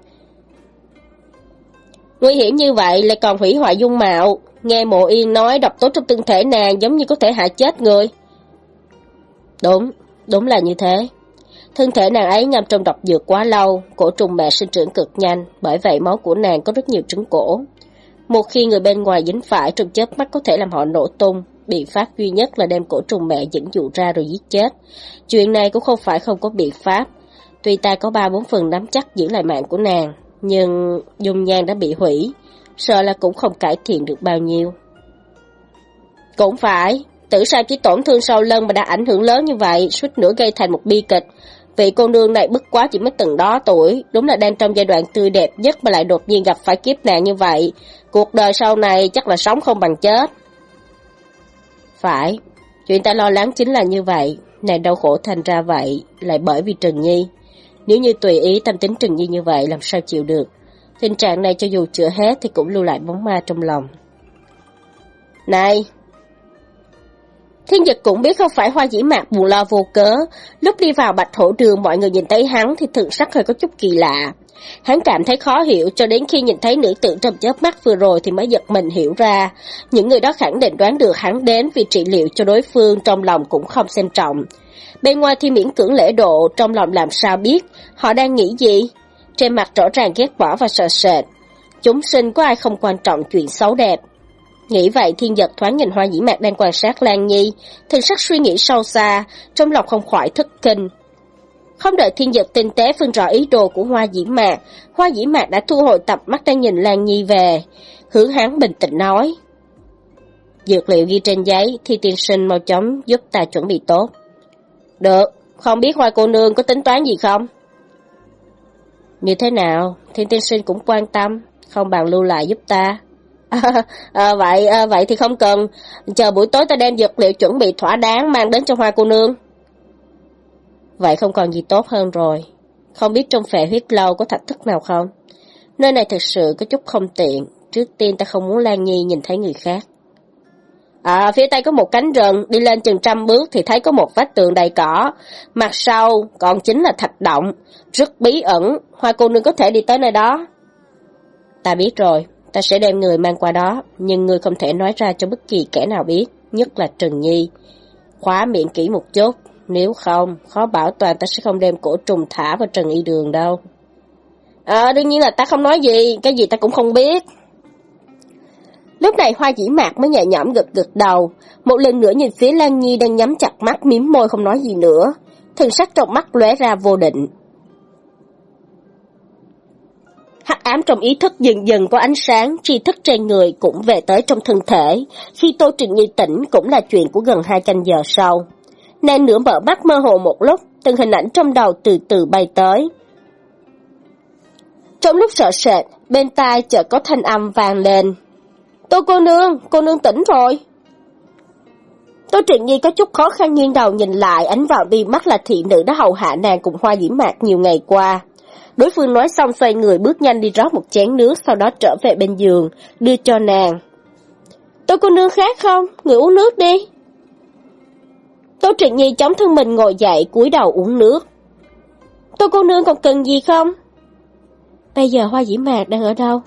Nguy hiểm như vậy lại còn hủy hoại dung mạo. Nghe mộ yên nói độc tố trong thân thể nàng giống như có thể hại chết người. Đúng, đúng là như thế. Thân thể nàng ấy ngâm trong độc dược quá lâu, cổ trùng mẹ sinh trưởng cực nhanh, bởi vậy máu của nàng có rất nhiều trứng cổ. Một khi người bên ngoài dính phải trong chớp mắt có thể làm họ nổ tung, biện pháp duy nhất là đem cổ trùng mẹ dẫn dụ ra rồi giết chết. Chuyện này cũng không phải không có biện pháp. Tuy ta có ba bốn phần nắm chắc giữ lại mạng của nàng, nhưng dung nhan đã bị hủy, sợ là cũng không cải thiện được bao nhiêu. Cũng phải, tử sao chỉ tổn thương sau lưng mà đã ảnh hưởng lớn như vậy, suýt nữa gây thành một bi kịch. Vị cô nương này bức quá chỉ mới từng đó tuổi, đúng là đang trong giai đoạn tươi đẹp nhất mà lại đột nhiên gặp phải kiếp nạn như vậy. Cuộc đời sau này chắc là sống không bằng chết. Phải, chuyện ta lo lắng chính là như vậy, nàng đau khổ thành ra vậy, lại bởi vì Trần Nhi. Nếu như tùy ý tâm tính Trần Nhi như vậy làm sao chịu được. Tình trạng này cho dù chữa hết thì cũng lưu lại bóng ma trong lòng. Này, Thiên Dực cũng biết không phải hoa dĩ mạc buồn lo vô cớ. Lúc đi vào bạch thổ đường mọi người nhìn thấy hắn thì thường sắc hơi có chút kỳ lạ. Hắn cảm thấy khó hiểu cho đến khi nhìn thấy nữ tử trong chớp mắt vừa rồi thì mới giật mình hiểu ra. Những người đó khẳng định đoán được hắn đến vì trị liệu cho đối phương trong lòng cũng không xem trọng. Bên ngoài thì miễn cưỡng lễ độ, trong lòng làm sao biết, họ đang nghĩ gì? Trên mặt rõ ràng ghét bỏ và sợ sệt. Chúng sinh có ai không quan trọng chuyện xấu đẹp. Nghĩ vậy thiên giật thoáng nhìn hoa dĩ mạc đang quan sát Lan Nhi, thần sắc suy nghĩ sâu xa, trong lòng không khỏi thất kinh. Không đợi thiên giật tinh tế phân rõ ý đồ của hoa dĩ mạc, hoa dĩ mạc đã thu hồi tập mắt đang nhìn Lan Nhi về. Hướng hắn bình tĩnh nói. Dược liệu ghi trên giấy thì tiên sinh mau chóng giúp ta chuẩn bị tốt. Được, không biết hoa cô nương có tính toán gì không? Như thế nào, thiên tiên sinh cũng quan tâm, không bằng lưu lại giúp ta. À, à, vậy à, vậy thì không cần, chờ buổi tối ta đem dược liệu chuẩn bị thỏa đáng mang đến cho hoa cô nương. Vậy không còn gì tốt hơn rồi. Không biết trong phệ huyết lâu có thạch thức nào không? Nơi này thực sự có chút không tiện. Trước tiên ta không muốn Lan Nhi nhìn thấy người khác. À, phía tây có một cánh rừng, đi lên chừng trăm bước thì thấy có một vách tường đầy cỏ. Mặt sau còn chính là thạch động, rất bí ẩn, hoa cô nương có thể đi tới nơi đó. Ta biết rồi, ta sẽ đem người mang qua đó, nhưng người không thể nói ra cho bất kỳ kẻ nào biết, nhất là Trần Nhi. Khóa miệng kỹ một chút, nếu không, khó bảo toàn ta sẽ không đem cổ trùng thả vào Trần Y Đường đâu. À, đương nhiên là ta không nói gì, cái gì ta cũng không biết. Lúc này hoa dĩ mạc mới nhẹ nhõm gật gật đầu, một lần nữa nhìn phía Lan Nhi đang nhắm chặt mắt miếm môi không nói gì nữa, thần sắc trong mắt lóe ra vô định. Hắc ám trong ý thức dần dần có ánh sáng, tri thức trên người cũng về tới trong thân thể. Khi Tô Trịnh Nhi tỉnh cũng là chuyện của gần hai canh giờ sau. Nàng nửa mở mắt mơ hồ một lúc, từng hình ảnh trong đầu từ từ bay tới. Trong lúc sợ sệt, bên tai chợt có thanh âm vang lên. Tô cô nương, cô nương tỉnh rồi. Tô Trịnh Nhi có chút khó khăn nghiêng đầu nhìn lại, ánh vào đi mắt là thị nữ đã hầu hạ nàng cùng hoa diễm mạc nhiều ngày qua. Đối phương nói xong xoay người bước nhanh đi rót một chén nước, sau đó trở về bên giường, đưa cho nàng. Tô cô nương khác không? Người uống nước đi. Tô Trịnh Nhi chống thân mình ngồi dậy cúi đầu uống nước. Tô cô nương còn cần gì không? Bây giờ hoa dĩ mạc đang ở đâu?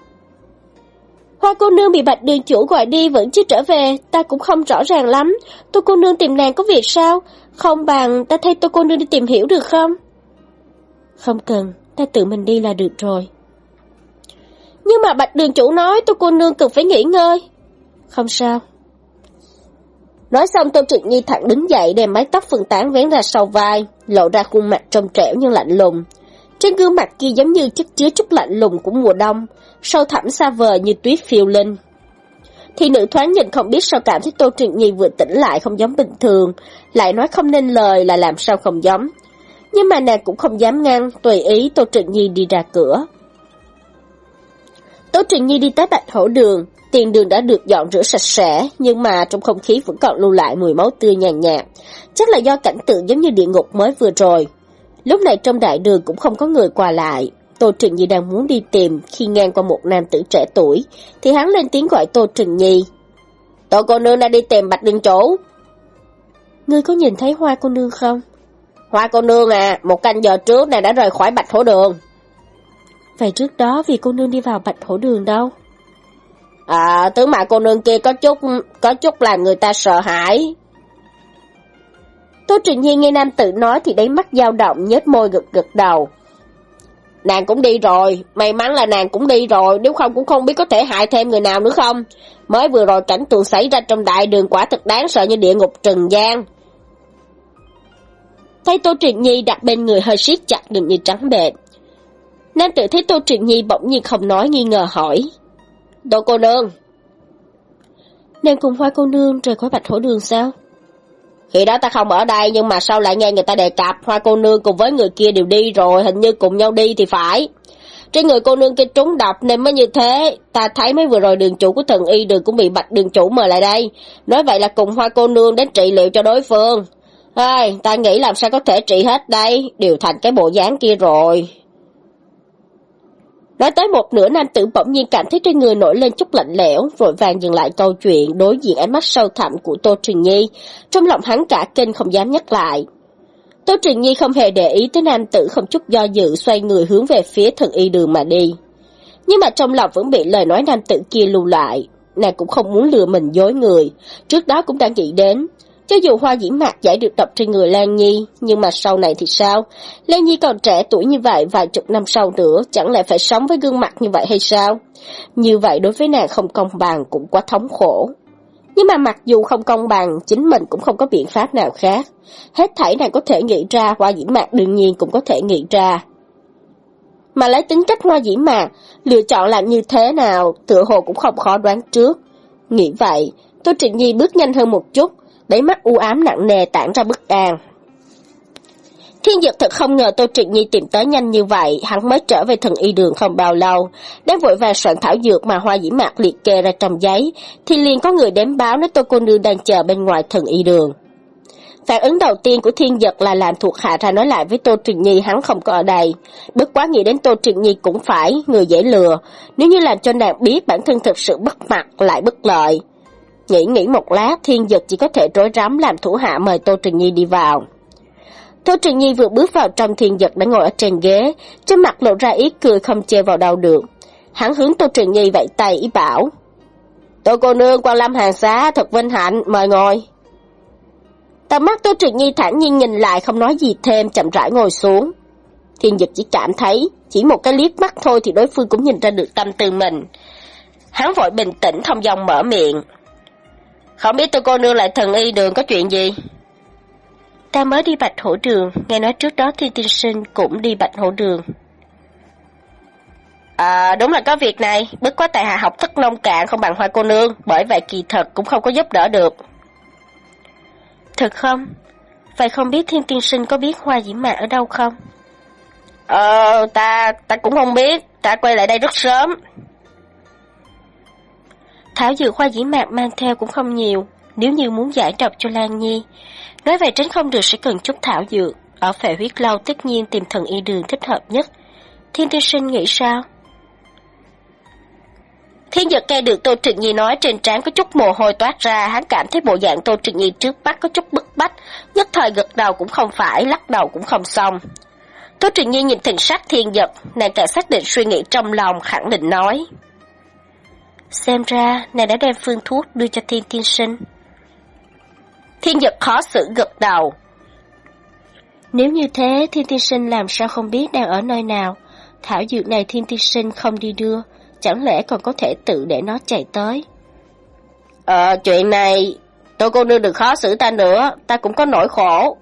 Hoa cô nương bị bạch đường chủ gọi đi vẫn chưa trở về, ta cũng không rõ ràng lắm. Tô cô nương tìm nàng có việc sao? Không bằng ta thay tô cô nương đi tìm hiểu được không? Không cần, ta tự mình đi là được rồi. Nhưng mà bạch đường chủ nói tô cô nương cần phải nghỉ ngơi. Không sao. Nói xong Tô Trực Nhi thẳng đứng dậy đem mái tóc phân tán vén ra sau vai, lộ ra khuôn mặt trong trẻo nhưng lạnh lùng. Trên gương mặt kia giống như chất chứa chút lạnh lùng của mùa đông, sâu thẳm xa vời như tuyết phiêu linh. Thì nữ thoáng nhìn không biết sao cảm thấy Tô Trịnh Nhi vừa tỉnh lại không giống bình thường, lại nói không nên lời là làm sao không giống. Nhưng mà nàng cũng không dám ngăn, tùy ý Tô Trịnh Nhi đi ra cửa. Tô Trịnh Nhi đi tới bạch hổ đường, tiền đường đã được dọn rửa sạch sẽ, nhưng mà trong không khí vẫn còn lưu lại mùi máu tươi nhàn nhạt. Chắc là do cảnh tượng giống như địa ngục mới vừa rồi. Lúc này trong đại đường cũng không có người qua lại. Tô Trịnh Nhi đang muốn đi tìm khi ngang qua một nam tử trẻ tuổi, thì hắn lên tiếng gọi Tô Trịnh Nhi. Tô cô nương đã đi tìm bạch đường chủ. Ngươi có nhìn thấy hoa cô nương không? Hoa cô nương à, một canh giờ trước nàng đã rời khỏi bạch hổ đường. Vậy trước đó vì cô nương đi vào bạch hổ đường đâu? À, tướng mạo cô nương kia có chút, có chút làm người ta sợ hãi. Tô Trình Nhi nghe nam tử nói thì đáy mắt dao động, nhếch môi gật gật đầu. Nàng cũng đi rồi, may mắn là nàng cũng đi rồi, nếu không cũng không biết có thể hại thêm người nào nữa không. Mới vừa rồi cảnh tượng xảy ra trong đại đường quả thật đáng sợ như địa ngục trần gian. Thấy Tô truyện Nhi đặt bên người hơi siết chặt đừng như trắng bệt. Nam tử thấy Tô truyện Nhi bỗng nhiên không nói nghi ngờ hỏi. Tô cô nương. Nàng cùng hoa cô nương rời khỏi bạch hổ đường sao? Khi đó ta không ở đây nhưng mà sau lại nghe người ta đề cập hoa cô nương cùng với người kia đều đi rồi, hình như cùng nhau đi thì phải. Trên người cô nương kia trúng độc nên mới như thế, ta thấy mấy vừa rồi đường chủ của thần y đường cũng bị bạch đường chủ mời lại đây. Nói vậy là cùng hoa cô nương đến trị liệu cho đối phương. Ai, ta nghĩ làm sao có thể trị hết đây, đều thành cái bộ dáng kia rồi. Nói tới một nửa nam tử bỗng nhiên cảm thấy trên người nổi lên chút lạnh lẽo, vội vàng dừng lại câu chuyện, đối diện ánh mắt sâu thẳm của Tô Truyền Nhi. Trong lòng hắn cả kinh không dám nhắc lại. Tô Truyền Nhi không hề để ý tới nam tử không chút do dự xoay người hướng về phía thần y đường mà đi. Nhưng mà trong lòng vẫn bị lời nói nam tử kia lưu lại. Nàng cũng không muốn lừa mình dối người, trước đó cũng đã nghĩ đến, cho dù hoa dĩ mạc giải được độc trên người Lan Nhi, nhưng mà sau này thì sao? Lan Nhi còn trẻ tuổi như vậy, vài chục năm sau nữa, chẳng lẽ phải sống với gương mặt như vậy hay sao? Như vậy đối với nàng không công bằng cũng quá thống khổ. Nhưng mà mặc dù không công bằng, chính mình cũng không có biện pháp nào khác. Hết thảy nàng có thể nghĩ ra, hoa dĩ mạc đương nhiên cũng có thể nghĩ ra. Mà lấy tính cách hoa dĩ mạc, lựa chọn làm như thế nào, tựa hồ cũng không khó đoán trước. Nghĩ vậy, Tô Trịnh Nhi bước nhanh hơn một chút, đáy mắt u ám nặng nề tản ra bất an. Thiên dực thật không ngờ Tô Triệt Nhi tìm tới nhanh như vậy, hắn mới trở về thần y đường không bao lâu. Đang vội vàng soạn thảo dược mà hoa dĩ mạc liệt kê ra trong giấy, thì liền có người đến báo nói Tô Cô Nương đang chờ bên ngoài thần y đường. Phản ứng đầu tiên của thiên dật là làm thuộc hạ ra nói lại với Tô Triệt Nhi hắn không có ở đây. Bất quá nghĩ đến Tô Triệt Nhi cũng phải, người dễ lừa, nếu như làm cho nàng biết bản thân thực sự bất mặt lại bất lợi. Nghĩ nghĩ một lát, thiên dực chỉ có thể rối rắm làm thủ hạ mời Tô Trình Nhi đi vào. Tô Trình Nhi vừa bước vào trong thiên dực đã ngồi ở trên ghế, trên mặt lộ ra ý cười không che vào đâu được. Hắn hướng Tô Trình Nhi vẫy tay ý bảo. Tô cô nương quan lâm hàng xá thật vinh hạnh, mời ngồi. Tầm mắt Tô Trình Nhi thản nhiên nhìn lại không nói gì thêm chậm rãi ngồi xuống. Thiên dực chỉ cảm thấy, chỉ một cái liếc mắt thôi thì đối phương cũng nhìn ra được tâm tư mình. Hắn vội bình tĩnh thông dòng mở miệng. Không biết tôi cô nương lại thần y đường có chuyện gì? Ta mới đi bạch hổ đường, nghe nói trước đó Thiên Tiên Sinh cũng đi bạch hổ đường. À, đúng là có việc này, bất quá tại hạ học thức nông cạn không bằng hoa cô nương, bởi vậy kỳ thật cũng không có giúp đỡ được. Thật không? Vậy không biết Thiên Tiên Sinh có biết hoa diễm mạc ở đâu không? Ờ, ta, ta cũng không biết, ta quay lại đây rất sớm. Thảo dược khoa dĩ mạc mang theo cũng không nhiều, nếu như muốn giải độc cho Lan Nhi. Nói về tránh không được sẽ cần chút thảo dược, ở phệ huyết lâu tất nhiên tìm thần y đường thích hợp nhất. Thiên tiên sinh nghĩ sao? Thiên Dực nghe được Tô Trịnh Nhi nói trên trán có chút mồ hôi toát ra, hắn cảm thấy bộ dạng Tô Trịnh Nhi trước mắt có chút bức bách, nhất thời gật đầu cũng không phải, lắc đầu cũng không xong. Tô Trịnh Nhi nhìn thần sắc thiên Dực nàng càng xác định suy nghĩ trong lòng, khẳng định nói. Xem ra, nàng đã đem phương thuốc đưa cho thiên tiên sinh. Thiên giật khó xử gật đầu. Nếu như thế, thiên tiên sinh làm sao không biết đang ở nơi nào? Thảo dược này thiên tiên sinh không đi đưa, chẳng lẽ còn có thể tự để nó chạy tới? Ờ, chuyện này, tôi cô nương đừng khó xử ta nữa, ta cũng có nỗi khổ.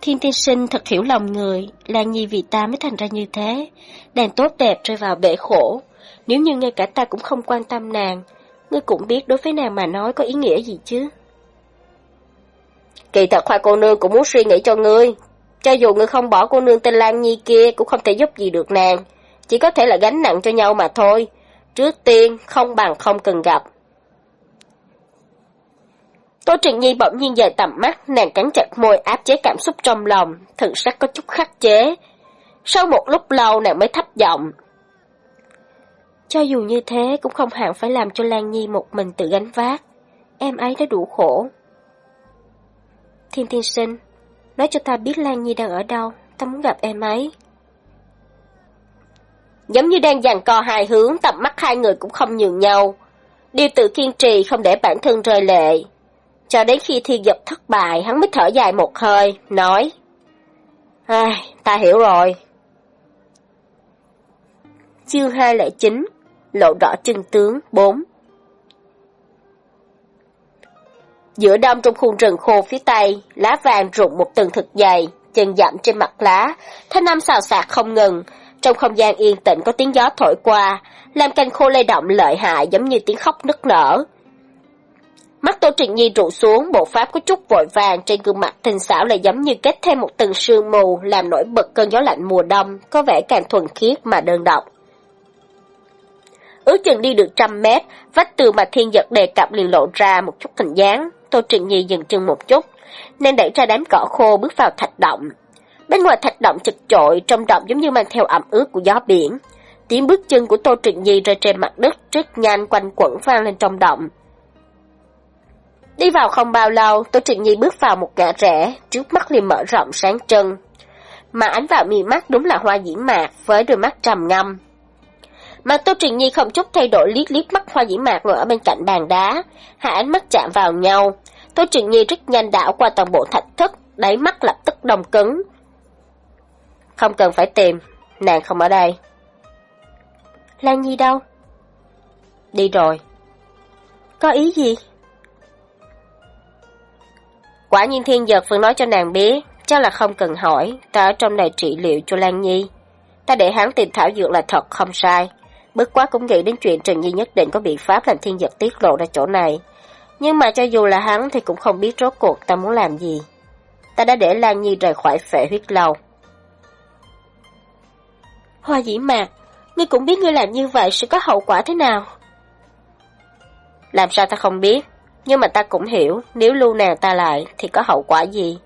Thiên tiên sinh thật hiểu lòng người, Lan Nhi vì ta mới thành ra như thế, đàn tốt đẹp rơi vào bể khổ. Nếu như ngay cả ta cũng không quan tâm nàng, ngươi cũng biết đối với nàng mà nói có ý nghĩa gì chứ. Kỳ thật Hoa cô nương cũng muốn suy nghĩ cho ngươi. Cho dù ngươi không bỏ cô nương tên Lan Nhi kia cũng không thể giúp gì được nàng. Chỉ có thể là gánh nặng cho nhau mà thôi. Trước tiên, không bằng không cần gặp. Tô Trịnh Nhi bỗng nhiên dời tầm mắt, nàng cắn chặt môi áp chế cảm xúc trong lòng, thần sắc có chút khắc chế. Sau một lúc lâu nàng mới thấp giọng, cho dù như thế cũng không hẳn phải làm cho Lan Nhi một mình tự gánh vác. Em ấy đã đủ khổ. Thiên Thiên sinh, nói cho ta biết Lan Nhi đang ở đâu, ta muốn gặp em ấy. Giống như đang giằng co hai hướng, tầm mắt hai người cũng không nhường nhau. Điều tự kiên trì không để bản thân rơi lệ. Cho đến khi thiên dập thất bại, hắn mới thở dài một hơi, nói. Ai, ta hiểu rồi. Chương 209 Lộ rõ chân tướng 4 Giữa đông trong khung rừng khô phía tây, lá vàng rụng một tầng thật dày, chân dặm trên mặt lá, thanh âm xào xạc không ngừng. Trong không gian yên tĩnh có tiếng gió thổi qua, làm cành khô lay động lợi hại giống như tiếng khóc nức nở. Mắt Tô Trịnh Nhi rụ xuống, bộ pháp có chút vội vàng trên gương mặt tinh xảo lại giống như kết thêm một tầng sương mù, làm nổi bật cơn gió lạnh mùa đông, có vẻ càng thuần khiết mà đơn độc. Ước chừng đi được trăm mét, vách tường mà thiên giật đề cập liền lộ ra một chút hình dáng. Tô Trịnh Nhi dừng chân một chút, nên đẩy ra đám cỏ khô bước vào thạch động. Bên ngoài thạch động chật chội, trong động giống như mang theo ẩm ướt của gió biển. Tiếng bước chân của Tô Trịnh Nhi rơi trên mặt đất rất nhanh quanh quẩn vang lên trong động. Đi vào không bao lâu, Tô Trịnh Nhi bước vào một ngã rẽ, trước mắt liền mở rộng sáng trân. Mà ánh vào mi mắt đúng là hoa dĩ mạc với đôi mắt trầm ngâm. Mà Tô Trình Nhi không chút thay đổi liếc liếc mắt hoa dĩ mạc ngồi ở bên cạnh bàn đá, hai ánh mắt chạm vào nhau. Tô Trình Nhi rất nhanh đảo qua toàn bộ thạch thất, đáy mắt lập tức đông cứng. Không cần phải tìm, nàng không ở đây. Lan Nhi đâu? Đi rồi. Có ý gì? Quả nhiên thiên giật vừa nói cho nàng biết, chắc là không cần hỏi, ta ở trong này trị liệu cho Lan Nhi. Ta để hắn tìm thảo dược là thật không sai. Bất quá cũng nghĩ đến chuyện Trần Nhi nhất định có biện pháp làm thiên giật tiết lộ ra chỗ này. Nhưng mà cho dù là hắn thì cũng không biết rốt cuộc ta muốn làm gì. Ta đã để Lan Nhi rời khỏi phệ huyết lâu. Hoa dĩ mạc, ngươi cũng biết ngươi làm như vậy sẽ có hậu quả thế nào? Làm sao ta không biết, nhưng mà ta cũng hiểu nếu lưu nàng ta lại thì có hậu quả gì.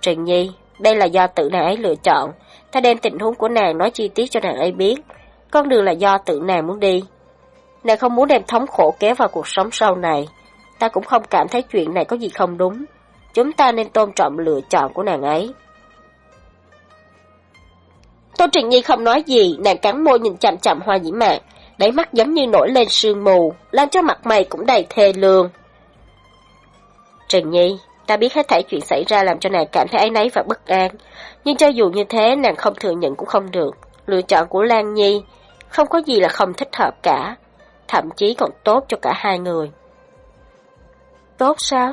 Trần Nhi, đây là do tự nàng ấy lựa chọn, ta đem tình huống của nàng nói chi tiết cho nàng ấy biết. Con đường là do tự nàng muốn đi. Nàng không muốn đem thống khổ kéo vào cuộc sống sau này. Ta cũng không cảm thấy chuyện này có gì không đúng. Chúng ta nên tôn trọng lựa chọn của nàng ấy. Tô Trịnh Nhi không nói gì, nàng cắn môi nhìn chậm chậm hoa dĩ mạc, đáy mắt giống như nổi lên sương mù, làm cho mặt mày cũng đầy thê lương. trịnh Nhi, ta biết hết thảy chuyện xảy ra làm cho nàng cảm thấy áy náy và bất an, nhưng cho dù như thế nàng không thừa nhận cũng không được. Lựa chọn của Lan Nhi không có gì là không thích hợp cả, thậm chí còn tốt cho cả hai người. Tốt sao?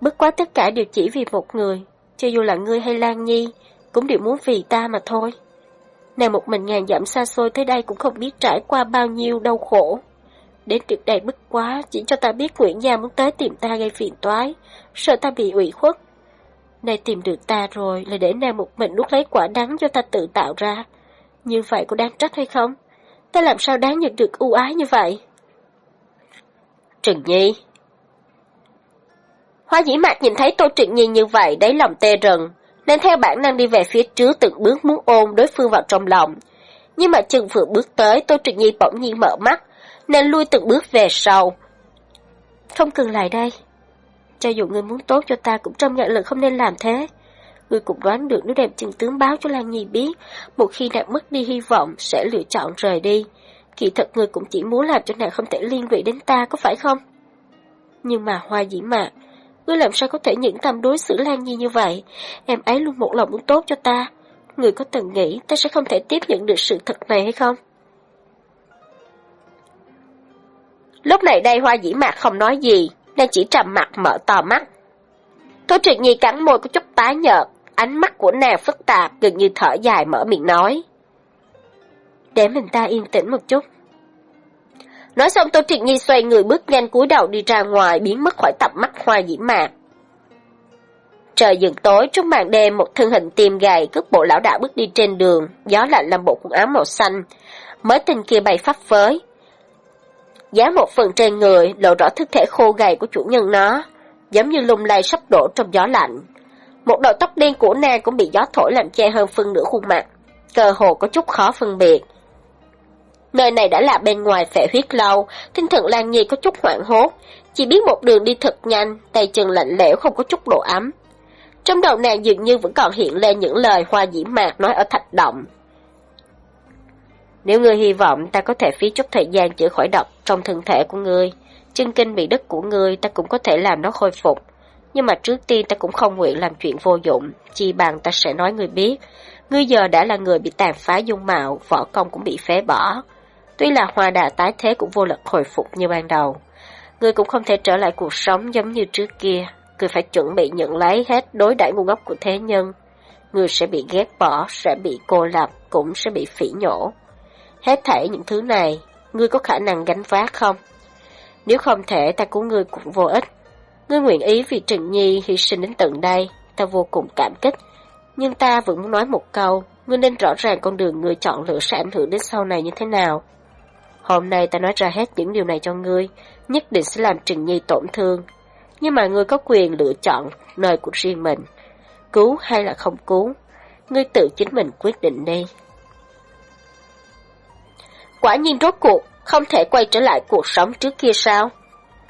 Bất quá tất cả đều chỉ vì một người, cho dù là ngươi hay Lan Nhi, cũng đều muốn vì ta mà thôi. Nàng một mình ngàn dặm xa xôi tới đây cũng không biết trải qua bao nhiêu đau khổ. Đến được đây bức quá, chỉ cho ta biết Nguyễn Gia muốn tới tìm ta gây phiền toái, sợ ta bị ủy khuất. Nay tìm được ta rồi là để nàng một mình nuốt lấy quả đắng cho ta tự tạo ra. Như vậy có đáng trách hay không? Ta làm sao đáng nhận được ưu ái như vậy? Trừng Nhi Hoa dĩ mạc nhìn thấy Tô Trịnh Nhi như vậy, đáy lòng tê rần, nên theo bản năng đi về phía trước từng bước muốn ôm đối phương vào trong lòng. Nhưng mà chừng vừa bước tới, Tô Trịnh Nhi bỗng nhiên mở mắt, nên lui từng bước về sau. Không cần lại đây. Cho dù người muốn tốt cho ta cũng trong nhận lần không nên làm thế. Người cũng đoán được nếu đem chân tướng báo cho Lan Nhi biết, một khi nàng mất đi hy vọng sẽ lựa chọn rời đi. Kỳ thật người cũng chỉ muốn làm cho nàng không thể liên lụy đến ta, có phải không? Nhưng mà hoa dĩ mạc, ngươi làm sao có thể nhẫn tâm đối xử Lan Nhi như vậy? Em ấy luôn một lòng muốn tốt cho ta. Người có từng nghĩ ta sẽ không thể tiếp nhận được sự thật này hay không? Lúc này đây hoa dĩ mạc không nói gì, nên chỉ trầm mặt mở to mắt. Thôi Trịnh Nhi cắn môi có chút tái nhợt, ánh mắt của nàng phức tạp, gần như thở dài mở miệng nói. Để mình ta yên tĩnh một chút. Nói xong Tô Triệt Nhi xoay người bước nhanh cúi đầu đi ra ngoài, biến mất khỏi tầm mắt hoa dĩ mạc. Trời dần tối, trong màn đêm một thân hình tiêm gầy, cước bộ lão đạo bước đi trên đường, gió lạnh làm bộ quần áo màu xanh. Mới tinh kia bay phấp phới. Giá một phần trên người, lộ rõ thức thể khô gầy của chủ nhân nó, giống như lung lay sắp đổ trong gió lạnh. Một đầu tóc đen của nàng cũng bị gió thổi làm che hơn phân nửa khuôn mặt, cơ hồ có chút khó phân biệt. Nơi này đã là bên ngoài phệ huyết lâu, tinh thần Lan Nhi có chút hoảng hốt, chỉ biết một đường đi thật nhanh, tay chân lạnh lẽo không có chút độ ấm. Trong đầu nàng dường như vẫn còn hiện lên những lời hoa dĩ mạc nói ở thạch động. Nếu ngươi hy vọng ta có thể phí chút thời gian chữa khỏi độc trong thân thể của ngươi, chân kinh bị đứt của ngươi ta cũng có thể làm nó khôi phục. Nhưng mà trước tiên ta cũng không nguyện làm chuyện vô dụng, chi bằng ta sẽ nói ngươi biết. Ngươi giờ đã là người bị tàn phá dung mạo, võ công cũng bị phế bỏ. Tuy là hoa đà tái thế cũng vô lực hồi phục như ban đầu. Ngươi cũng không thể trở lại cuộc sống giống như trước kia. Ngươi phải chuẩn bị nhận lấy hết đối đãi ngu ngốc của thế nhân. Ngươi sẽ bị ghét bỏ, sẽ bị cô lập, cũng sẽ bị phỉ nhổ. Hết thảy những thứ này, ngươi có khả năng gánh vác không? Nếu không thể, ta cứu ngươi cũng vô ích. Ngươi nguyện ý vì Trịnh Nhi hy sinh đến tận đây, ta vô cùng cảm kích. Nhưng ta vẫn muốn nói một câu, ngươi nên rõ ràng con đường ngươi chọn lựa sẽ ảnh hưởng đến sau này như thế nào. Hôm nay ta nói ra hết những điều này cho ngươi, nhất định sẽ làm Trịnh Nhi tổn thương. Nhưng mà ngươi có quyền lựa chọn nơi của riêng mình. Cứu hay là không cứu, ngươi tự chính mình quyết định đi. Quả nhiên rốt cuộc, không thể quay trở lại cuộc sống trước kia sao?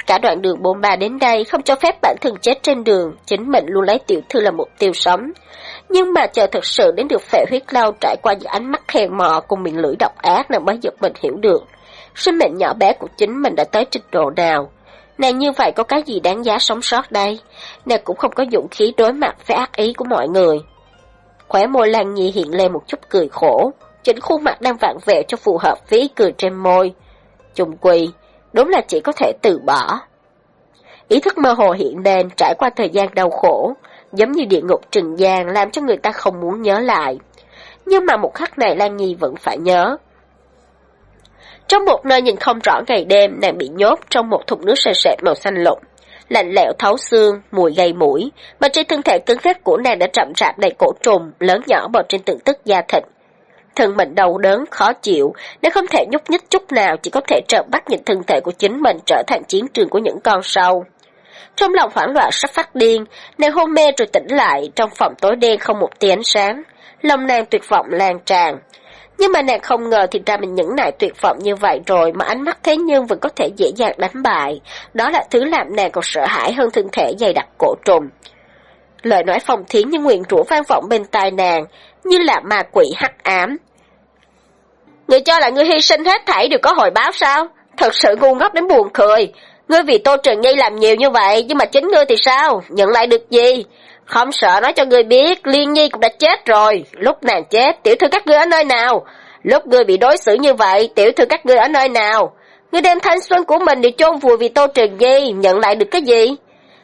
Cả đoạn đường bồn bà đến đây không cho phép bản thân chết trên đường, chính mình luôn lấy tiểu thư là mục tiêu sống. Nhưng mà chờ thật sự đến được phệ huyết lao trải qua những ánh mắt hèn mò cùng miệng lưỡi độc ác nàng mới giật mình hiểu được. Sinh mệnh nhỏ bé của chính mình đã tới trình độ nào. Nàng như vậy có cái gì đáng giá sống sót đây? Nàng cũng không có dũng khí đối mặt với ác ý của mọi người. Khóe môi Lan Nhi hiện lên một chút cười khổ, chỉnh khuôn mặt đang vặn vẹo cho phù hợp với ý cười trên môi. Trùng quỳ, đúng là chỉ có thể từ bỏ. Ý thức mơ hồ hiện lên trải qua thời gian đau khổ, giống như địa ngục trừng gian làm cho người ta không muốn nhớ lại. Nhưng mà một khắc này Lan Nhi vẫn phải nhớ. Trong một nơi nhìn không rõ ngày đêm, nàng bị nhốt trong một thùng nước sền sệt màu xanh lục. Lạnh lẽo thấu xương, mùi gây mũi, mà trên thân thể cứng rét của nàng đã chậm rạp đầy cổ trùng, lớn nhỏ bò trên từng tức da thịt. Thân mình đau đớn, khó chịu, nếu không thể nhúc nhích chút nào chỉ có thể trợn bắt nhìn thân thể của chính mình trở thành chiến trường của những con sâu. Trong lòng hoảng loạn sắp phát điên, nàng hôn mê rồi tỉnh lại, trong phòng tối đen không một tia ánh sáng. Lòng nàng tuyệt vọng lan tràn. Nhưng mà nàng không ngờ thì ra mình những nại tuyệt vọng như vậy rồi mà ánh mắt thế nhân vẫn có thể dễ dàng đánh bại. Đó là thứ làm nàng còn sợ hãi hơn thân thể dày đặc cổ trùng. Lời nói phòng thiến như nguyện rủa vang vọng bên tai nàng, như là ma quỷ hắc ám. Người cho là người hy sinh hết thảy đều có hồi báo sao? Thật sự ngu ngốc đến buồn cười. Ngươi vì Tô Trần Nhi làm nhiều như vậy, nhưng mà chính ngươi thì sao? Nhận lại được gì? Không sợ nói cho ngươi biết, Liên Nhi cũng đã chết rồi. Lúc nàng chết, tiểu thư các ngươi ở nơi nào? Lúc ngươi bị đối xử như vậy, tiểu thư các ngươi ở nơi nào? Ngươi đem thanh xuân của mình để chôn vùi vì Tô Trần Nhi, nhận lại được cái gì?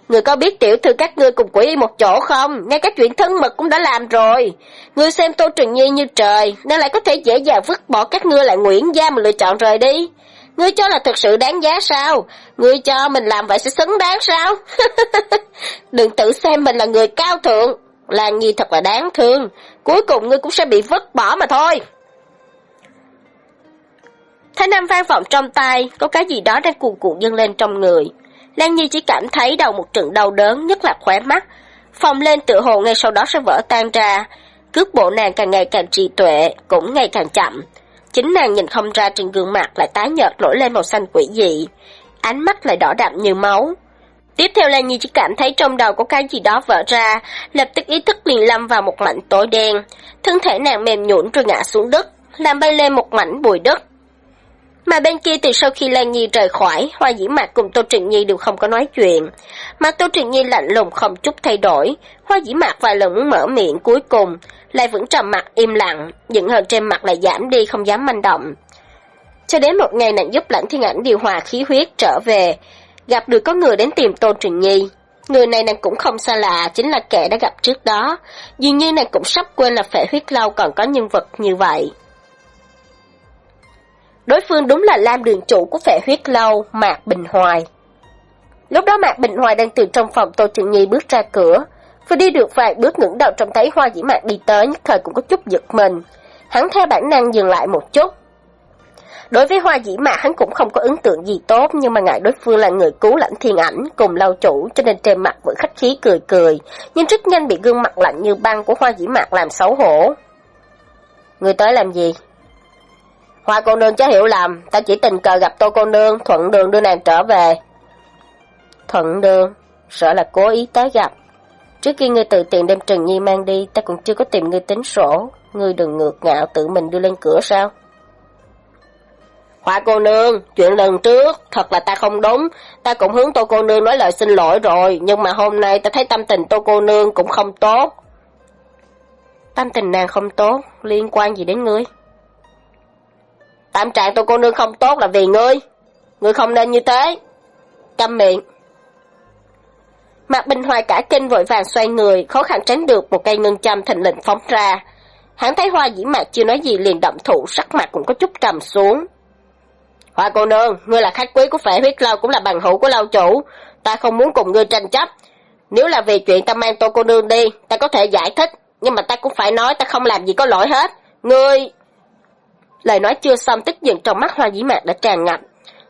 Người có biết tiểu thư các ngươi cùng quỷ một chỗ không? Ngay các chuyện thân mật cũng đã làm rồi. Ngươi xem Tô Trần Nhi như trời, nên lại có thể dễ dàng vứt bỏ các ngươi lại Nguyễn Gia mà lựa chọn rời đi. Ngươi cho là thực sự đáng giá sao? Ngươi cho mình làm vậy sẽ xứng đáng sao? Đừng tự xem mình là người cao thượng. Lan Nhi thật là đáng thương. Cuối cùng ngươi cũng sẽ bị vứt bỏ mà thôi. Thái Nam vang vọng trong tay, có cái gì đó đang cuồn cuộn dâng lên trong người. Lan Nhi chỉ cảm thấy đầu một trận đau đớn, nhất là khóe mắt. Phòng lên tự hồ ngay sau đó sẽ vỡ tan ra. Cước bộ nàng càng ngày càng trì tuệ, cũng ngày càng chậm. Chính nàng nhìn không ra trên gương mặt lại tái nhợt nổi lên màu xanh quỷ dị. Ánh mắt lại đỏ đậm như máu. Tiếp theo Lan Nhi chỉ cảm thấy trong đầu có cái gì đó vỡ ra, lập tức ý thức liền lâm vào một mảnh tối đen. Thân thể nàng mềm nhũn rồi ngã xuống đất, làm bay lên một mảnh bụi đất. Mà bên kia từ sau khi Lan Nhi rời khỏi, Hoa Dĩ Mạc cùng Tô Trịnh Nhi đều không có nói chuyện. Mà Tô Trịnh Nhi lạnh lùng không chút thay đổi, Hoa Dĩ Mạc vài lần muốn mở miệng cuối cùng, lại vẫn trầm mặt im lặng, dựng hờn trên mặt lại giảm đi không dám manh động. Cho đến một ngày nàng giúp lãnh thiên ảnh điều hòa khí huyết trở về, gặp được có người đến tìm Tô Trịnh Nhi. Người này nàng cũng không xa lạ, chính là kẻ đã gặp trước đó. Dường như nàng cũng sắp quên là phệ huyết lâu còn có nhân vật như vậy. Đối phương đúng là Lam đường chủ của phệ huyết lâu, Mạc Bình Hoài. Lúc đó Mạc Bình Hoài đang từ trong phòng Tô Trịnh Nhi bước ra cửa. Vừa đi được vài bước ngẩng đầu trông thấy hoa dĩ mạc đi tới nhất thời cũng có chút giật mình. Hắn theo bản năng dừng lại một chút. Đối với hoa dĩ mạc hắn cũng không có ấn tượng gì tốt nhưng mà ngại đối phương là người cứu lãnh thiên ảnh cùng lâu chủ cho nên trên mặt vẫn khách khí cười cười. Nhưng rất nhanh bị gương mặt lạnh như băng của hoa dĩ mạc làm xấu hổ. Người tới làm gì? Hoa cô nương chớ hiểu lầm, ta chỉ tình cờ gặp tô cô nương, thuận đường đưa nàng trở về. Thuận đường, sợ là cố ý tới gặp. Trước khi ngươi tự tiện đem Trần Nhi mang đi, ta còn chưa có tìm ngươi tính sổ. Ngươi đừng ngược ngạo tự mình đưa lên cửa sao? Hoa cô nương, chuyện lần trước, thật là ta không đúng, ta cũng hướng tô cô nương nói lời xin lỗi rồi, nhưng mà hôm nay ta thấy tâm tình tô cô nương cũng không tốt. Tâm tình nàng không tốt, liên quan gì đến ngươi? Tâm trạng tô cô nương không tốt là vì ngươi, ngươi không nên như thế. Câm miệng. Mạc Bình Hoài cả kinh vội vàng xoay người, khó khăn tránh được một cây ngân châm thịnh lệnh phóng ra. Hắn thấy hoa dĩ mạc chưa nói gì liền động thủ, sắc mặt cũng có chút trầm xuống. Hoa cô nương, ngươi là khách quý của phệ huyết lâu cũng là bằng hữu của lâu chủ, ta không muốn cùng ngươi tranh chấp. Nếu là vì chuyện ta mang tô cô nương đi, ta có thể giải thích, nhưng mà ta cũng phải nói ta không làm gì có lỗi hết. Ngươi... Lời nói chưa xong tức giận trong mắt hoa dĩ mạc đã tràn ngập.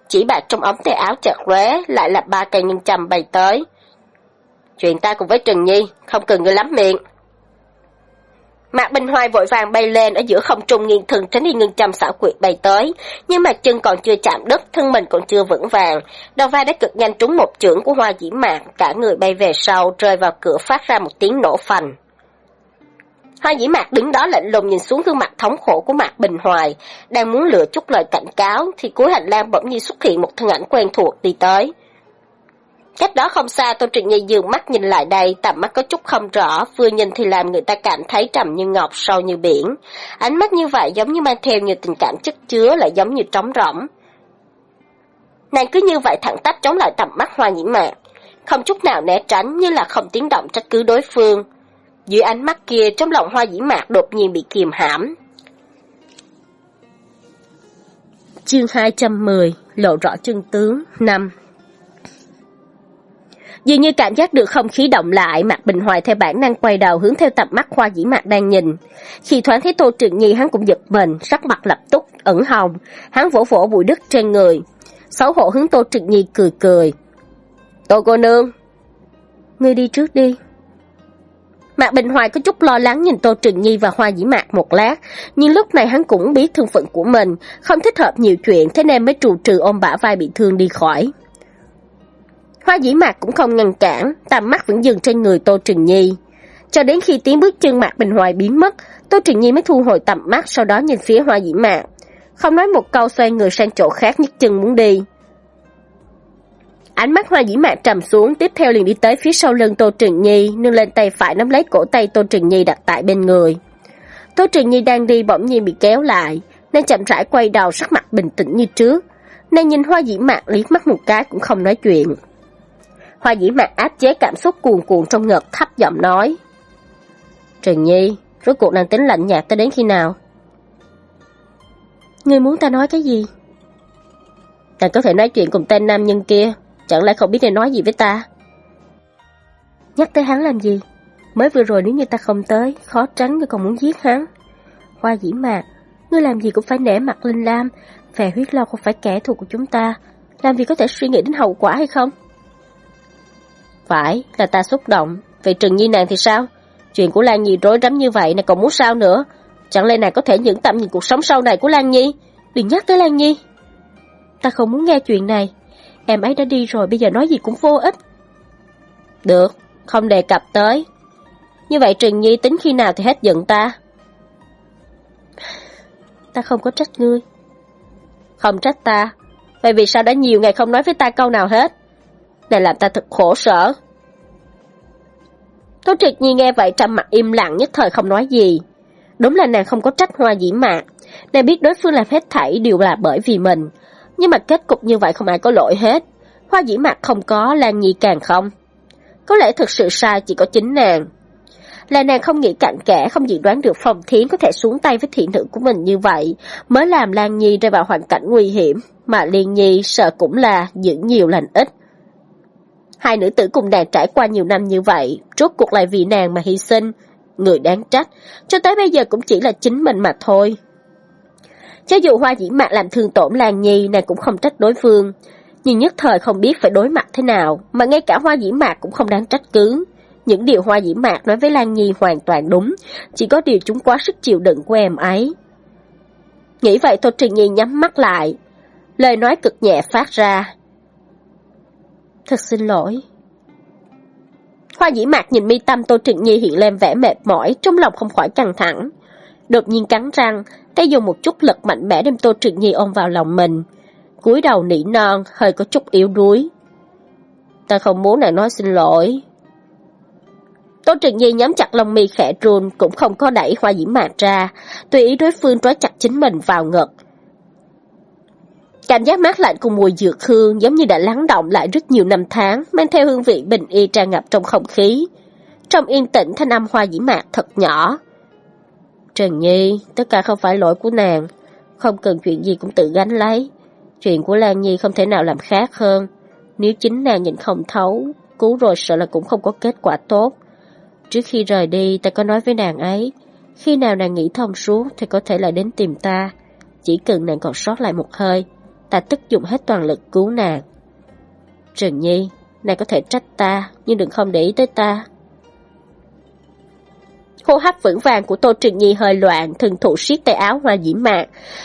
Chỉ bạc trong ống tay áo chợt lóe lại là ba cây nhân châm bay tới. Chuyện ta cùng với Trần Nhi, không cần ngươi lắm miệng. Mạc Bình Hoài vội vàng bay lên ở giữa không trung nghiêng thân tránh đi ngưng châm xảo quyệt bay tới, nhưng mà chân còn chưa chạm đất, thân mình còn chưa vững vàng. Đầu vai đã cực nhanh trúng một chưởng của hoa dĩ mạc, cả người bay về sau, rơi vào cửa phát ra một tiếng nổ phành. Hoa dĩ mạc đứng đó lạnh lùng nhìn xuống gương mặt thống khổ của Mạc Bình Hoài, đang muốn lựa chút lời cảnh cáo, thì cuối hành lang bỗng nhiên xuất hiện một thân ảnh quen thuộc đi tới. Cách đó không xa Tô Trịnh Nhi dường mắt nhìn lại đây, tầm mắt có chút không rõ, vừa nhìn thì làm người ta cảm thấy trầm như ngọc, sâu như biển. Ánh mắt như vậy giống như mang theo nhiều tình cảm chất chứa, lại giống như trống rỗng. Nàng cứ như vậy thẳng tắp chống lại tầm mắt hoa nhĩ mạc, không chút nào né tránh như là không tiếng động trách cứ đối phương. Dưới ánh mắt kia trong lòng hoa dĩ mạc đột nhiên bị kiềm hãm. Chương 210 Lộ rõ chân tướng 5 Dường như cảm giác được không khí động lại, mặt Bình Hoài theo bản năng quay đầu hướng theo tập mắt Hoa Dĩ Mạc đang nhìn. Khi thoáng thấy Tô Trường Nhi hắn cũng giật mình, sắc mặt lập tức, ẩn hồng, hắn vỗ vỗ bụi đất trên người. Xấu hổ hướng Tô Trường Nhi cười cười. Tô cô nương, ngươi đi trước đi. Mạc Bình Hoài có chút lo lắng nhìn Tô Trừng Nhi và Hoa Dĩ Mạc một lát, nhưng lúc này hắn cũng biết thân phận của mình, không thích hợp nhiều chuyện thế nên mới trù trừ ôm bả vai bị thương đi khỏi. Hoa dĩ mạc cũng không ngăn cản, tầm mắt vẫn dừng trên người Tô Trừng Nhi. Cho đến khi tiếng bước chân Mạc Bình Hoài biến mất, Tô Trừng Nhi mới thu hồi tầm mắt sau đó nhìn phía Hoa dĩ mạc. Không nói một câu xoay người sang chỗ khác nhấc chân muốn đi. Ánh mắt Hoa dĩ mạc trầm xuống, tiếp theo liền đi tới phía sau lưng Tô Trừng Nhi, nâng lên tay phải nắm lấy cổ tay Tô Trừng Nhi đặt tại bên người. Tô Trừng Nhi đang đi bỗng nhiên bị kéo lại, nên chậm rãi quay đầu sắc mặt bình tĩnh như trước. Nên nhìn Hoa dĩ mạc liếc mắt một cái cũng không nói chuyện. Hoa dĩ mạc áp chế cảm xúc cuồn cuộn trong ngực thấp giọng nói. Trần Nhi, rốt cuộc nàng tính lạnh nhạt tới đến khi nào? Ngươi muốn ta nói cái gì? Nàng có thể nói chuyện cùng tên nam nhân kia, chẳng lẽ không biết nên nói gì với ta? Nhắc tới hắn làm gì? Mới vừa rồi nếu như ta không tới, khó tránh ngươi còn muốn giết hắn. Hoa dĩ mạc, ngươi làm gì cũng phải nể mặt Linh Lam, phè huyết lâu không phải kẻ thù của chúng ta, làm gì có thể suy nghĩ đến hậu quả hay không? Phải, là ta xúc động. Vậy Trừng Nhi nàng thì sao? Chuyện của Lan Nhi rối rắm như vậy, nàng còn muốn sao nữa? Chẳng lẽ nàng có thể những tạm nhìn cuộc sống sau này của Lan Nhi? Đừng nhắc tới Lan Nhi. Ta không muốn nghe chuyện này. Em ấy đã đi rồi, bây giờ nói gì cũng vô ích. Được, không đề cập tới. Như vậy Trừng Nhi tính khi nào thì hết giận ta? Ta không có trách ngươi. Không trách ta. Vậy vì sao đã nhiều ngày không nói với ta câu nào hết? này làm ta thật khổ sở. Tố Triệt Nhi nghe vậy trầm mặt im lặng nhất thời không nói gì. Đúng là nàng không có trách hoa dĩ mạc. Nàng biết đối phương làm hết thảy đều là bởi vì mình. Nhưng mà kết cục như vậy không ai có lỗi hết. Hoa dĩ mạc không có, Lan Nhi càng không. Có lẽ thực sự sai chỉ có chính nàng. Là nàng không nghĩ cặn kẽ, không dự đoán được phòng Thiến có thể xuống tay với thị nữ của mình như vậy, mới làm Lan Nhi rơi vào hoàn cảnh nguy hiểm, mà Liên Nhi sợ cũng là giữ nhiều lành ít. Hai nữ tử cùng nàng trải qua nhiều năm như vậy, rốt cuộc lại vì nàng mà hy sinh. Người đáng trách, cho tới bây giờ cũng chỉ là chính mình mà thôi. Cho dù hoa dĩ mạc làm thương tổn Lan Nhi, nàng cũng không trách đối phương. Nhưng nhất thời không biết phải đối mặt thế nào, mà ngay cả hoa dĩ mạc cũng không đáng trách cứ. Những điều hoa dĩ mạc nói với Lan Nhi hoàn toàn đúng, chỉ có điều chúng quá sức chịu đựng của em ấy. Nghĩ vậy Tô Trình Nhi nhắm mắt lại. Lời nói cực nhẹ phát ra, Thật xin lỗi. Hoa dĩ mạc nhìn mi tâm Tô Trịnh Nhi hiện lên vẻ mệt mỏi, trong lòng không khỏi căng thẳng. Đột nhiên cắn răng, tay dùng một chút lực mạnh mẽ đem Tô Trịnh Nhi ôm vào lòng mình. cúi đầu nỉ non, hơi có chút yếu đuối. Ta không muốn nàng nói xin lỗi. Tô Trịnh Nhi nhắm chặt lông mi khẽ run, cũng không có đẩy hoa diễm mạc ra, tùy ý đối phương trói chặt chính mình vào ngực. Cảm giác mát lạnh cùng mùi dược hương giống như đã lắng động lại rất nhiều năm tháng, mang theo hương vị bình yên tràn ngập trong không khí. Trong yên tĩnh thanh âm hoa dĩ mạc thật nhỏ. Trần Nhi, tất cả không phải lỗi của nàng, không cần chuyện gì cũng tự gánh lấy. Chuyện của Lan Nhi không thể nào làm khác hơn. Nếu chính nàng nhìn không thấu, cứu rồi sợ là cũng không có kết quả tốt. Trước khi rời đi, ta có nói với nàng ấy, khi nào nàng nghĩ thông suốt thì có thể lại đến tìm ta. Chỉ cần nàng còn sót lại một hơi, ta tức dụng hết toàn lực cứu nàng. Trần Nhi, nàng có thể trách ta, nhưng đừng không để ý tới ta. Hô hấp vững vàng của Tô Trừng Nhi hơi loạn, thường thủ siết tay áo hoa dĩ mạc.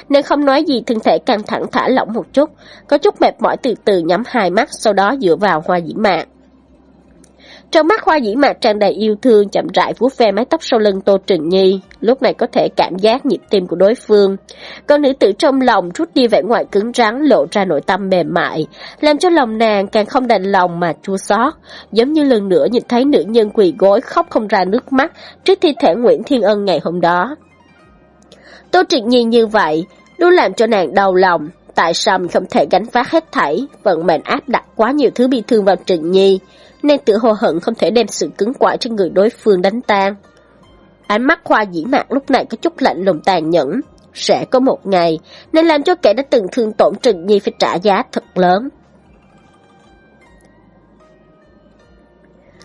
Nên không nói gì thân thể căng thẳng thả lỏng một chút, có chút mệt mỏi từ từ nhắm hai mắt, sau đó dựa vào hoa dĩ mạc. Trong mắt hoa dĩ mạc tràn đầy yêu thương, chậm rãi vuốt ve mái tóc sau lưng Tô Trình Nhi, lúc này có thể cảm giác nhịp tim của đối phương. Con nữ tử trong lòng rút đi vẻ ngoài cứng rắn, lộ ra nội tâm mềm mại, làm cho lòng nàng càng không đành lòng mà chua xót, giống như lần nữa nhìn thấy nữ nhân quỳ gối khóc không ra nước mắt trước thi thể Nguyễn Thiên Ân ngày hôm đó. Tô Trình Nhi như vậy, luôn làm cho nàng đau lòng, tại sao mình không thể gánh vác hết thảy, vận mệnh áp đặt quá nhiều thứ bi thương vào Trình Nhi, nên tự hồ hận không thể đem sự cứng quại trên người đối phương đánh tan. Ánh mắt khoa dĩ mạc lúc này có chút lạnh lùng tàn nhẫn, sẽ có một ngày, nên làm cho kẻ đã từng thương tổn Trừng Nhi phải trả giá thật lớn.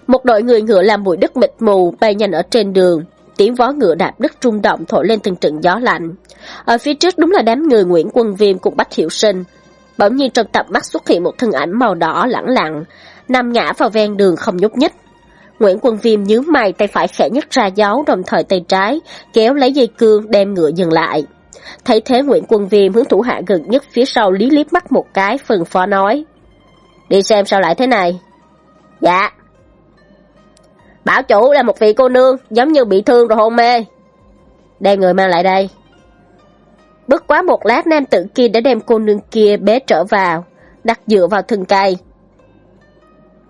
Một đội người ngựa làm bụi đất mịt mù bay nhanh ở trên đường, tiếng vó ngựa đạp đất rung động thổi lên từng trận gió lạnh. Ở phía trước đúng là đám người Nguyễn Quân Viêm cùng Bách Hiệu Sinh. Bỗng nhiên trong tập mắt xuất hiện một thân ảnh màu đỏ lẳng lặng, nằm ngã vào ven đường không nhúc nhích. Nguyễn Quân Viêm nhướng mày tay phải khẽ nhấc ra giáo đồng thời tay trái, kéo lấy dây cương đem ngựa dừng lại. Thấy thế Nguyễn Quân Viêm hướng thủ hạ gần nhất phía sau lý liếc mắt một cái phần phó nói. Đi xem sao lại thế này. Dạ. Bảo chủ là một vị cô nương, giống như bị thương rồi hôn mê. Đem người mang lại đây. Bước quá một lát nam tử kia đã đem cô nương kia bế trở vào, đặt dựa vào thân cây,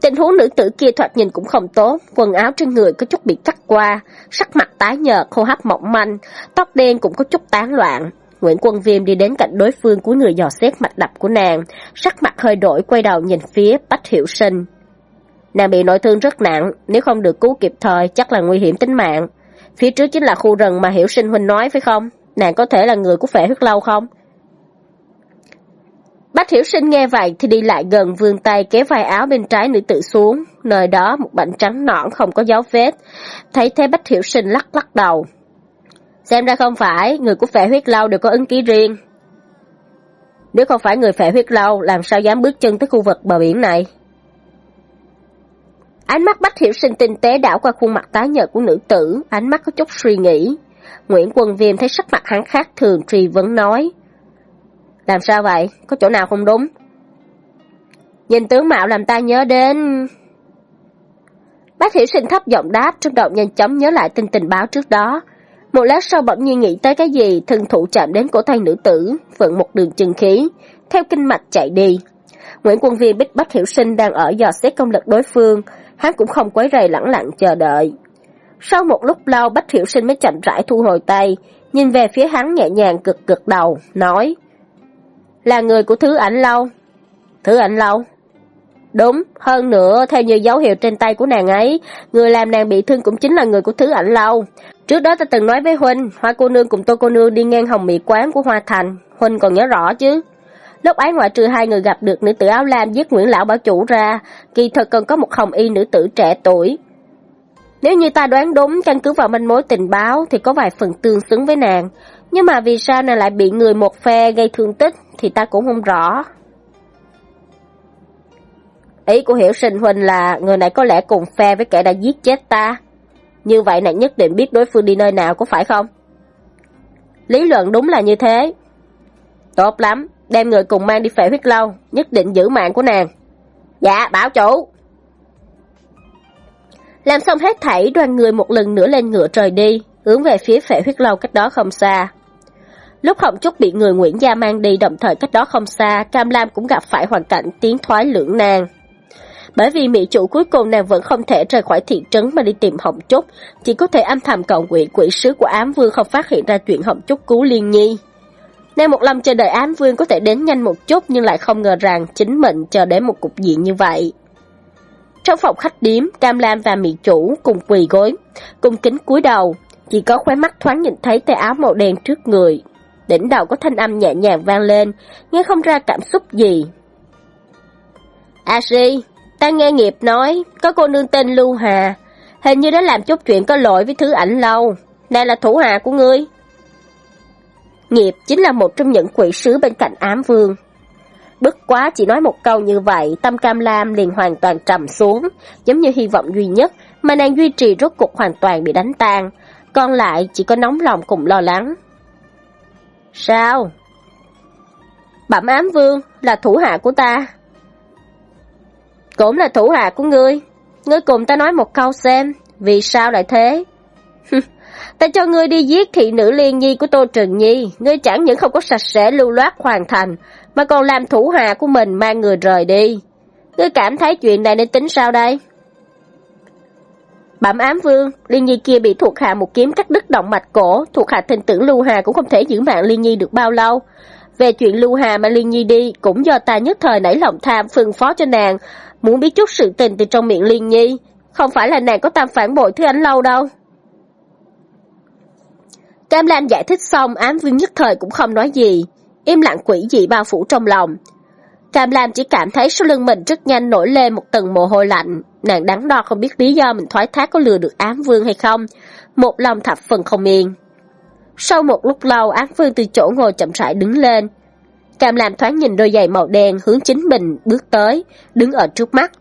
Tình huống nữ tử kia thoạt nhìn cũng không tốt, quần áo trên người có chút bị cắt qua, sắc mặt tái nhợt, hô hấp mỏng manh, tóc đen cũng có chút tán loạn. Nguyễn Quân Viêm đi đến cạnh đối phương của người dò xét mạch đập của nàng, sắc mặt hơi đổi quay đầu nhìn phía Bách Hiệu Sinh. Nàng bị nội thương rất nặng, nếu không được cứu kịp thời chắc là nguy hiểm tính mạng. Phía trước chính là khu rừng mà Hiểu Sinh Huynh nói phải không? Nàng có thể là người của phệ huyết lâu không? Bách Hiểu Sinh nghe vậy thì đi lại gần vươn tay kéo vai áo bên trái nữ tử xuống, nơi đó một bệnh trắng nõn không có dấu vết. Thấy thế Bách Hiểu Sinh lắc lắc đầu. Xem ra không phải, người của phệ huyết lâu đều có ứng ký riêng. Nếu không phải người phệ huyết lâu, làm sao dám bước chân tới khu vực bờ biển này? Ánh mắt Bách Hiểu Sinh tinh tế đảo qua khuôn mặt tái nhợt của nữ tử, ánh mắt có chút suy nghĩ. Nguyễn Quân Viêm thấy sắc mặt hắn khác thường truy vấn nói. Làm sao vậy? Có chỗ nào không đúng? Nhìn tướng mạo làm ta nhớ đến... Bác hiểu sinh thấp giọng đáp, trong đầu nhanh chóng nhớ lại tin tình báo trước đó. Một lát sau bỗng nhiên nghĩ tới cái gì, thân thủ chạm đến cổ tay nữ tử, vận một đường chân khí, theo kinh mạch chạy đi. Nguyễn Quân Viên biết Bách Hiểu Sinh đang ở dò xét công lực đối phương, hắn cũng không quấy rầy lẳng lặng chờ đợi. Sau một lúc lâu Bách Hiểu Sinh mới chậm rãi thu hồi tay, nhìn về phía hắn nhẹ nhàng cực cực đầu, nói là người của Thứ Ảnh Lâu. Thứ Ảnh Lâu? Đúng, hơn nữa, theo như dấu hiệu trên tay của nàng ấy, người làm nàng bị thương cũng chính là người của Thứ Ảnh Lâu. Trước đó ta từng nói với Huynh, Hoa cô nương cùng Tô cô nương đi ngang hồng mỹ quán của Hoa Thành, Huynh còn nhớ rõ chứ? Lúc ấy ngoại trừ hai người gặp được nữ tử áo lam giết Nguyễn Lão Bảo Chủ ra, kỳ thật còn có một hồng y nữ tử trẻ tuổi. Nếu như ta đoán đúng, căn cứ vào manh mối tình báo thì có vài phần tương xứng với nàng, nhưng mà vì sao nàng lại bị người một phe gây thương tích thì ta cũng không rõ. Ý của Hiểu Sinh Huynh là người này có lẽ cùng phe với kẻ đã giết chết ta. Như vậy nàng nhất định biết đối phương đi nơi nào có phải không? Lý luận đúng là như thế. Tốt lắm, đem người cùng mang đi phệ huyết lâu, nhất định giữ mạng của nàng. Dạ, bảo chủ. Làm xong hết thảy đoàn người một lần nữa lên ngựa trời đi. hướng về phía phệ huyết lâu cách đó không xa. Lúc Hồng Trúc bị người Nguyễn Gia mang đi đồng thời cách đó không xa, Cam Lam cũng gặp phải hoàn cảnh tiến thoái lưỡng nan. Bởi vì mỹ chủ cuối cùng nàng vẫn không thể rời khỏi thị trấn mà đi tìm Hồng Trúc, chỉ có thể âm thầm cầu nguyện quỷ sứ của ám vương không phát hiện ra chuyện Hồng Trúc cứu Liên Nhi. Nàng một lòng chờ đợi ám vương có thể đến nhanh một chút nhưng lại không ngờ rằng chính mình chờ đến một cục diện như vậy. Trong phòng khách điếm, Cam Lam và mỹ chủ cùng quỳ gối, cùng kính cúi đầu, chỉ có khóe mắt thoáng nhìn thấy tay áo màu đen trước người. Đỉnh đầu có thanh âm nhẹ nhàng vang lên, nghe không ra cảm xúc gì. A si, ta nghe nghiệp nói, có cô nương tên Lưu Hà, hình như đã làm chút chuyện có lỗi với thứ ảnh lâu. Đây là thủ hạ của ngươi. Nghiệp chính là một trong những quỷ sứ bên cạnh ám vương. Bức quá chỉ nói một câu như vậy, tâm cam lam liền hoàn toàn trầm xuống, giống như hy vọng duy nhất mà nàng duy trì rốt cục hoàn toàn bị đánh tan, còn lại chỉ có nóng lòng cùng lo lắng. Sao? Bẩm ám vương là thủ hạ của ta. Cũng là thủ hạ của ngươi. Ngươi cùng ta nói một câu xem, vì sao lại thế? ta cho ngươi đi giết thị nữ liên nhi của Tô Trừng Nhi, ngươi chẳng những không có sạch sẽ lưu loát hoàn thành, mà còn làm thủ hạ của mình mang người rời đi. Ngươi cảm thấy chuyện này nên tính sao đây? Bẩm ám vương, Liên Nhi kia bị thuộc hạ một kiếm cắt đứt động mạch cổ, thuộc hạ tin tưởng Lưu Hà cũng không thể giữ mạng Liên Nhi được bao lâu. Về chuyện Lưu Hà mà Liên Nhi đi, cũng do ta nhất thời nảy lòng tham phân phó cho nàng, muốn biết chút sự tình từ trong miệng Liên Nhi. Không phải là nàng có tâm phản bội thứ ánh lâu đâu. Cam Lam giải thích xong, ám vương nhất thời cũng không nói gì, im lặng quỷ dị bao phủ trong lòng. Cam Lam chỉ cảm thấy sau lưng mình rất nhanh nổi lên một tầng mồ hôi lạnh. Nàng đắn đo không biết lý do mình thoái thác có lừa được ám vương hay không. Một lòng thập phần không yên. Sau một lúc lâu, ám vương từ chỗ ngồi chậm rãi đứng lên. Cam Lam thoáng nhìn đôi giày màu đen hướng chính mình bước tới, đứng ở trước mắt.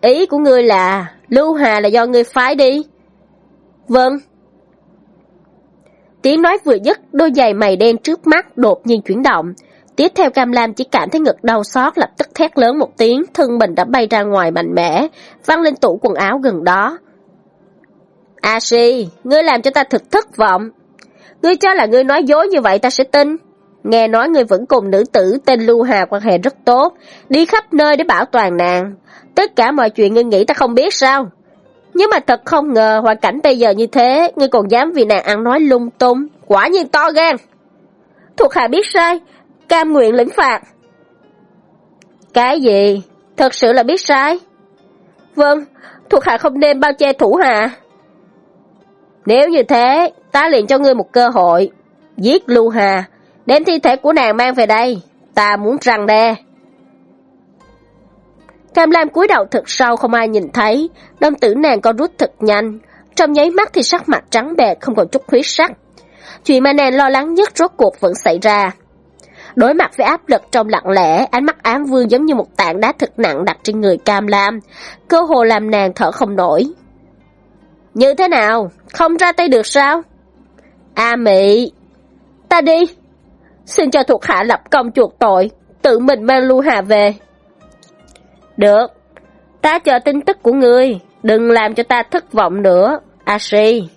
Ý của ngươi là, Lưu Hà là do ngươi phái đi. Vâng. Tiếng nói vừa dứt, đôi giày mày đen trước mắt đột nhiên chuyển động, Tiếp theo Cam Lam chỉ cảm thấy ngực đau xót lập tức thét lớn một tiếng, thân mình đã bay ra ngoài mạnh mẽ, văng lên tủ quần áo gần đó. A si, ngươi làm cho ta thực thất vọng. Ngươi cho là ngươi nói dối như vậy ta sẽ tin. Nghe nói ngươi vẫn cùng nữ tử tên Lưu Hà quan hệ rất tốt, đi khắp nơi để bảo toàn nàng. Tất cả mọi chuyện ngươi nghĩ ta không biết sao? Nhưng mà thật không ngờ hoàn cảnh bây giờ như thế, ngươi còn dám vì nàng ăn nói lung tung, quả nhiên to gan. Thuộc hạ biết sai, cam nguyện lĩnh phạt. Cái gì? Thật sự là biết sai? Vâng, thuộc hạ không nên bao che thủ hạ. Nếu như thế, ta liền cho ngươi một cơ hội. Giết Lưu Hà, đem thi thể của nàng mang về đây. Ta muốn răng đe. Cam Lam cúi đầu thật sâu không ai nhìn thấy, đâm tử nàng co rút thật nhanh. Trong nháy mắt thì sắc mặt trắng bệch không còn chút huyết sắc. Chuyện mà nàng lo lắng nhất rốt cuộc vẫn xảy ra. Đối mặt với áp lực trong lặng lẽ, ánh mắt ám vương giống như một tảng đá thực nặng đặt trên người cam lam, cơ hồ làm nàng thở không nổi. Như thế nào? Không ra tay được sao? A Mỹ ta đi. Xin cho thuộc hạ lập công chuộc tội, tự mình mang Lưu Hà về. Được, ta chờ tin tức của ngươi, đừng làm cho ta thất vọng nữa, A Si.